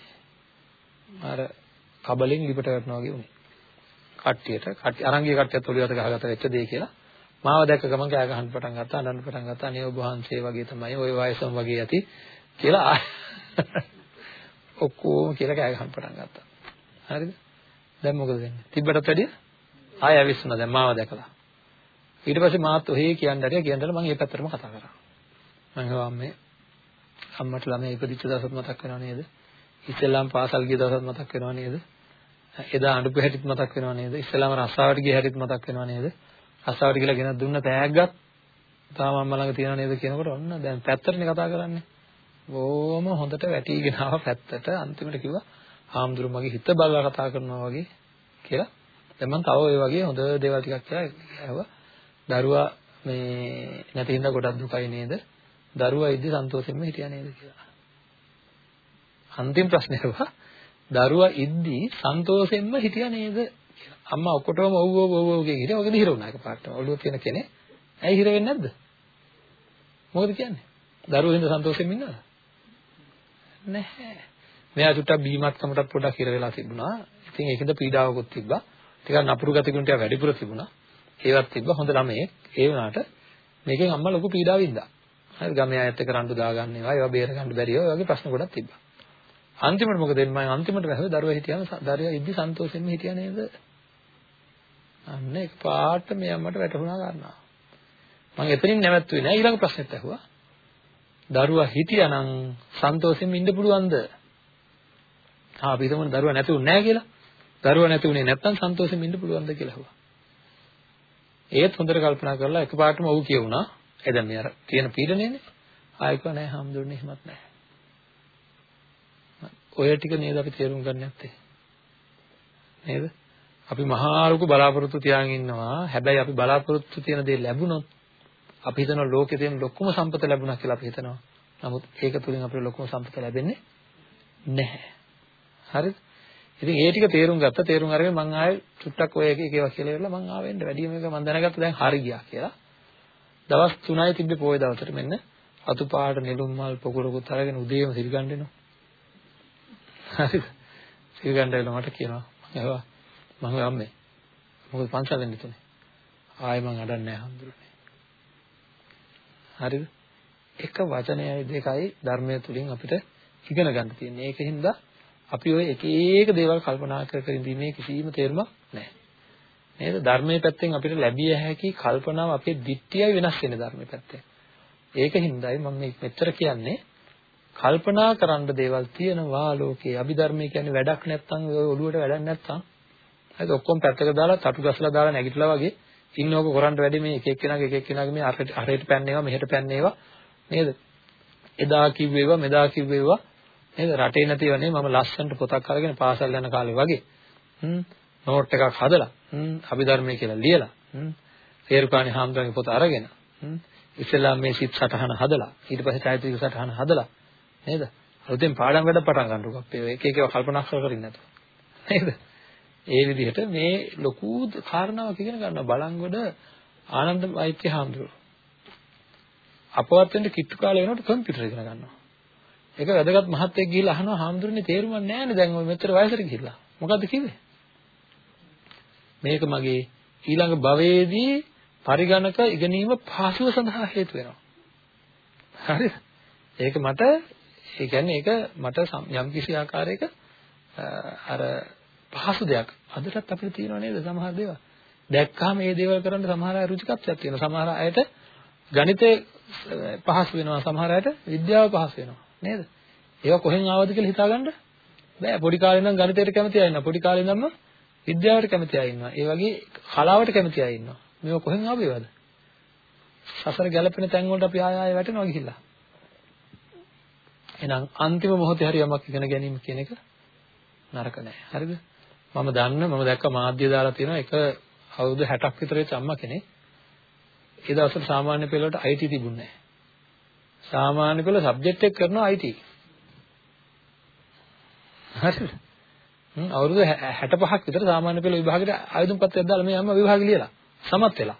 අර කබලෙන් ලිපට වැටෙනවා වගේ වුනේ. කට්ටියට කට්ටි අරංගිය කට්ටියත් ඔලියට ගහගත වෙච්ච දේ කියලා මාව දැක්ක ගමන් කෑ ගහන්න පටන් ගත්තා අඬන්න පටන් ගත්තා අනේ ඔබ වහන්සේ වගේ තමයි ওই වයසම වගේ ඇති කියලා *laughs* ඔක්කොම කියලා කෑ ගහන්න පටන් ගත්තා. හරිද? දැන් මොකද වෙන්නේ? තිබ්බටත් වැඩිය ආය ඇවිස්සුණා දැන් මාව දැකලා. ඊට පස්සේ මාත් ඔහේ කියන්න හරිය කියන්නට මම මේ පැත්තටම කතා කරා. මම හිතුවා මේ අම්මට ළමයි ඉපදිච්ච දවසත් මතක් වෙනව නේද? ඉස්සෙල්ලාම පාසල් ගිය දවසත් මතක් වෙනව නේද? එදා අඬපු හැටිත් මතක් වෙනව නේද? ඉස්සෙල්ලාම රස්සාවට ගිය හැටිත් මතක් වෙනව නේද? රස්සාවට ගිහලා ගෙනත් දුන්න තෑග්ගත් තාම අම්මා ළඟ තියෙනව නේද කියනකොට ඔන්න දැන් පැත්තටනේ කතා කරන්නේ. බොහොම හොඳට වැටිගෙන ආව පැත්තට අන්තිමට කිව්වා හාමුදුරු මගේ හිත බලලා කතා කරනවා වගේ කියලා. දැන් මම තව ඔය වගේ හොඳ දේවල් ටිකක් කියලා ඇහුවා. දරුවා මේ නැති හින්දා ගොඩක් දුකයි නේද? දරුවා ඉද්දි සන්තෝෂෙන්ම හිටියා නේද කියලා. අන්තිම ප්‍රශ්නේ ඇහුවා. දරුවා ඉද්දි සන්තෝෂෙන්ම හිටියා නේද කියලා. අම්මා ඔක්කොටම ඔව් ඔව් ඔව් ඔව් කියන හිර වගේ හිර වුණා එකපාරට. ඔළුව තියෙන කෙනේ. ඇයි හිර වෙන්නේ නැද්ද? මොකද කියන්නේ? දරුවෝ හින්දා සන්තෝෂෙන් ඉන්නවද? නැහැ. මෙයා චුට්ටක් බීමත්කමටත් පොඩ්ඩක් හිර වෙලා තිබුණා. ඉතින් ඒකෙන්ද පීඩාවකුත් තිබ්බා. ටිකක් නපුරු ගතිගුණ ටික වැඩිපුර තිබුණා. ඒවත් තිබ්බා හොඳ ළමයෙක්. ඒ වුණාට මේකෙන් අම්මා ලොකු පීඩාවක් වින්දා. හරි ගමේ අයත් එක්ක රණ්ඩු දාගන්න ඒවා ඒවා බේර ගන්න බැරි ඒවා වගේ ප්‍රශ්න ගොඩක් තිබ්බා. අන්තිමට මොකද වෙන්නේ මම අන්තිමට වැහුවේ දරුවා හිටියම දරුවා ඉද්දි සන්තෝෂෙන්ම හිටියා නේද? අන්න එකපාරට මේ අම්මට වැටහුණා ගන්නවා. මම එතනින් නැවැත්තුවේ නෑ ඊළඟ ප්‍රශ්නෙත් ඇහුවා. දරුවා හිටියානම් සන්තෝෂෙන් ඉන්න පුළුවන්ද? ආ අපි හිතමු දරුවා නැති වුනේ නෑ කියලා. දරුවා නැති වුනේ නැත්තම් සන්තෝෂෙන් ඉන්න පුළුවන්ද කියලා ඇහුවා. ඒත් හොඳට කල්පනා කරලා එකපාරටම ඔව් කියුණා. ඒ දැන් මේ අර තියෙන පීඩනයනේ. ආයෙක නෑ හම්දුන්නේ එහෙමත් නෑ. ඔය ටික නේද අපි තේරුම් ගන්න නැත්තේ. නේද? අපි මහා ලොකු බලාපොරොත්තු තියාගෙන ඉන්නවා. හැබැයි අපි බලාපොරොත්තු තියෙන දේ ලැබුණොත් අපි හිතනවා ලෝකේ තියෙන ලොකුම සම්පත ලැබුණා කියලා අපි හිතනවා. නමුත් ඒක තුලින් අපිට ලොකුම සම්පත ලැබෙන්නේ නැහැ. හරිද? ඉතින් ඒ ටික තේරුම් ගත්ත තේරුම් අරගෙන මම ආයෙ චුට්ටක් ඔය එක එක ඒවා කියලා ඉවරලා මම ආවෙන්න වැඩිම එක මම දැනගත්තා දැන් හරි ගියා කියලා. දවස් 3යි තිබ්බේ පොයේ දවසට මෙන්න අතු පාට නෙළුම් මල් පොකුරකුත් අරගෙන උදේම සිල් ගන්න එනවා. හරිද? සිල් ගන්න වෙලාව මට කියනවා. මම ඇහුවා මම අම්මේ මොකද පන්සල් යන්න තුනේ. ආයෙ මං අඩන්නේ නැහැ හඳුරන්නේ. හරිද? එක වචනයයි දෙකයි ධර්මයේ තුලින් අපිට ඉගෙන ගන්න තියෙන්නේ. ඒකින්ද අපි ওই එක එක දේවල් කල්පනා කර කර ඉඳීමේ කිසිම තේරුමක් නැහැ. නේද? ධර්මයේ පැත්තෙන් අපිට ලැබිය හැකි කල්පනාව අපේ දිට්ඨියයි වෙනස් වෙන ධර්මයේ පැත්තෙන්. ඒකින්දයි මම මේ මෙච්චර කියන්නේ කල්පනා කරන්න දේවල් තියෙනවා ලෝකේ. අභිධර්මයේ කියන්නේ වැඩක් නැත්තම් ඔය ඔළුවට වැඩක් නැත්තම් හරිද ඔක්කොම පැත්තක දාලා තටු ගසලා දාලා නැගිටලා වගේ ඉන්නවක කරන්ට වැඩි මේ එක එක්කෙනාගේ එක එක්කෙනාගේ මේ අරට අරයට පැන්නේවා මෙහෙට පැන්නේවා නේද එදා කිව්වේවා මෙදා කිව්වේවා නේද? රටේ නැතිව නේ මම ලස්සනට පොතක් අරගෙන පාසල් යන කාලේ වගේ. හ්ම්. නෝට් එකක් හදලා හ්ම් අභිධර්මයේ කියලා ලියලා හ්ම් තේරුකාණේ හාමුදුරන්ගේ පොත අරගෙන හ්ම් ඉස්ලාම් මේ සිත් සටහන හදලා ඊට පස්සේ චෛත්‍යික සටහන හදලා නේද? අලුතෙන් පාඩම් වැඩ පටන් ගන්නකො අපේ එක එක ඒවා කල්පනා කර කර ඉන්න නැතුව. නේද? ඒ විදිහට මේ ලොකු කාරණාවක් ඉගෙන ගන්නවා බලංගොඩ ආනන්ද වෛද්‍ය හාමුදුරුවෝ. අපවත් වෙන්න කිට්ටු කාලේ වෙනකොට කම්පියුටර් ඉගෙන ගන්නවා. ඒක වැදගත් මහත්තයෙක් ගිහිල්ලා අහනවා හාමුදුරනේ තේරුමක් නැහැනේ දැන් ඔය මෙච්චර වයසට ගිහිල්ලා. මොකද්ද කිව්වේ? මේක මගේ ඊළඟ භවයේදී පරිගණක ඉගෙනීම පහසුව සඳහා හේතු වෙනවා. හරිද? ඒක මට ඒ කියන්නේ ඒක මට යම් කිසි ආකාරයක අර පහසු දෙයක් අදටත් අපිට තියෙනව නේද සමහර දේවල්. දැක්කම මේ දේවල් කරන්න සමහර අය රුචිකත්වයක් තියෙනවා. සමහර අයට ගණිතේ පහසු වෙනවා. සමහර අයට විද්‍යාව පහසු වෙනවා. නේද? ඒවා කොහෙන් ආවද කියලා හිතාගන්න බෑ. පොඩි කාලේ ඉඳන් ගණිතයට කැමති අය ඉන්නවා. පොඩි කාලේ ඉඳන්ම විද්‍යාවට කැමති අය ඉන්නවා. ඒ වගේ කලාවට කැමති අය ඉන්නවා. මේවා කොහෙන් ආවේවද? සසර ගැලපෙන තැන් වලට අපි ආය ආය වැටෙනවා ගිහිල්ලා. එහෙනම් අන්තිම මොහොතේ හරි යමක් ඉගෙන ගැනීම කියන එක නරක නෑ. හරිද? මම දන්න මම දැක්ක මාධ්‍ය දාලා තියෙනවා එක අවුරුදු 60ක් විතර වෙච්ච අම්මා කෙනෙක්. ඒ දවස්වල සාමාන්‍ය පෙළවට IT තිබුණේ නෑ. සාමාන්‍ය පෙළ සබ්ජෙක්ට් එක කරනවා IT. හරිද? හ්ම් අවුරුදු 65ක් විතර සාමාන්‍ය පෙළ විභාගෙට ආයුධම් පත්‍රයක් දාලා මේ අම්මා විභාගෙ ලියලා සමත් වෙලා.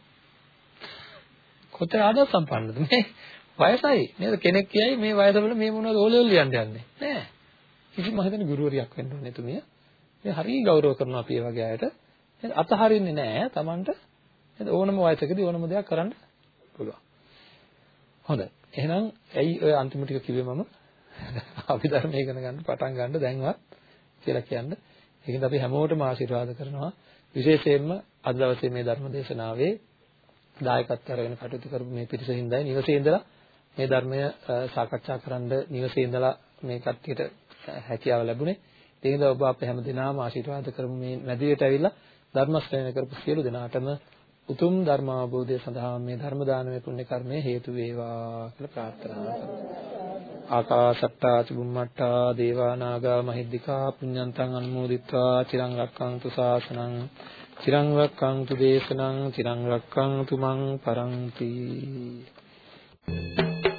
කොතේ ආදත් සම්පන්නද? මේ වයසයි. නේද? කෙනෙක් කියයි මේ වයසවල මේ මොනවද ඕලෙවල් ලියන්න යන්නේ? නෑ. කිසිම හිතන්නේ ගුරුවරියක් වෙන්න ඕනේ තුමිය මේ හරිය ගෞරව කරනවා අපි ඒ වගේ අයට. අතහරින්නේ නෑ Tamanට ඕනම වයසකදී ඕනම දෙයක් කරන්න පුළුවන්. හොඳයි. එහෙනම් ඇයි ඔය අන්තිම ටික කිව්වේ මම *laughs* අභිධර්ම ඉගෙන ගන්න පටන් ගන්න දැන්වත් කියලා කියන්නේ. ඒකෙන්ද අපි හැමෝටම ආශිර්වාද කරනවා. විශේෂයෙන්ම අද දවසේ මේ ධර්ම දේශනාවේ දායකත්ව අරගෙන කටයුතු කරපු මේ පිරිස හින්දායි නිවසේ ඉඳලා මේ ධර්මය සාකච්ඡා කරන්න නිවසේ ඉඳලා මේ කට්ටියට හැකියාව ලැබුණේ. ඒකද ඔබ අප හැම දිනම ආශිර්වාද කරමු මේ මැදිරියට ඇවිල්ලා ධර්ම ශ්‍රවණය කරපු සියලු දෙනාටම උතුම් ධර්ම අවබෝධය සඳහා මේ ධර්ම දානමය පුණ්‍ය කර්මය හේතු වේවා කියලා ප්‍රාර්ථනා කරමු. ආකාශට්ටා චුම්මට්ටා දේවා නාග මහිද්దికා පුඤ්ඤන්තං අනුමෝදිත්වා චිරං රක්ඛන්තු ශාසනං චිරං රක්ඛන්තු දේශනං චිරං රක්ඛන්තු මං පරන්ති. Thank you.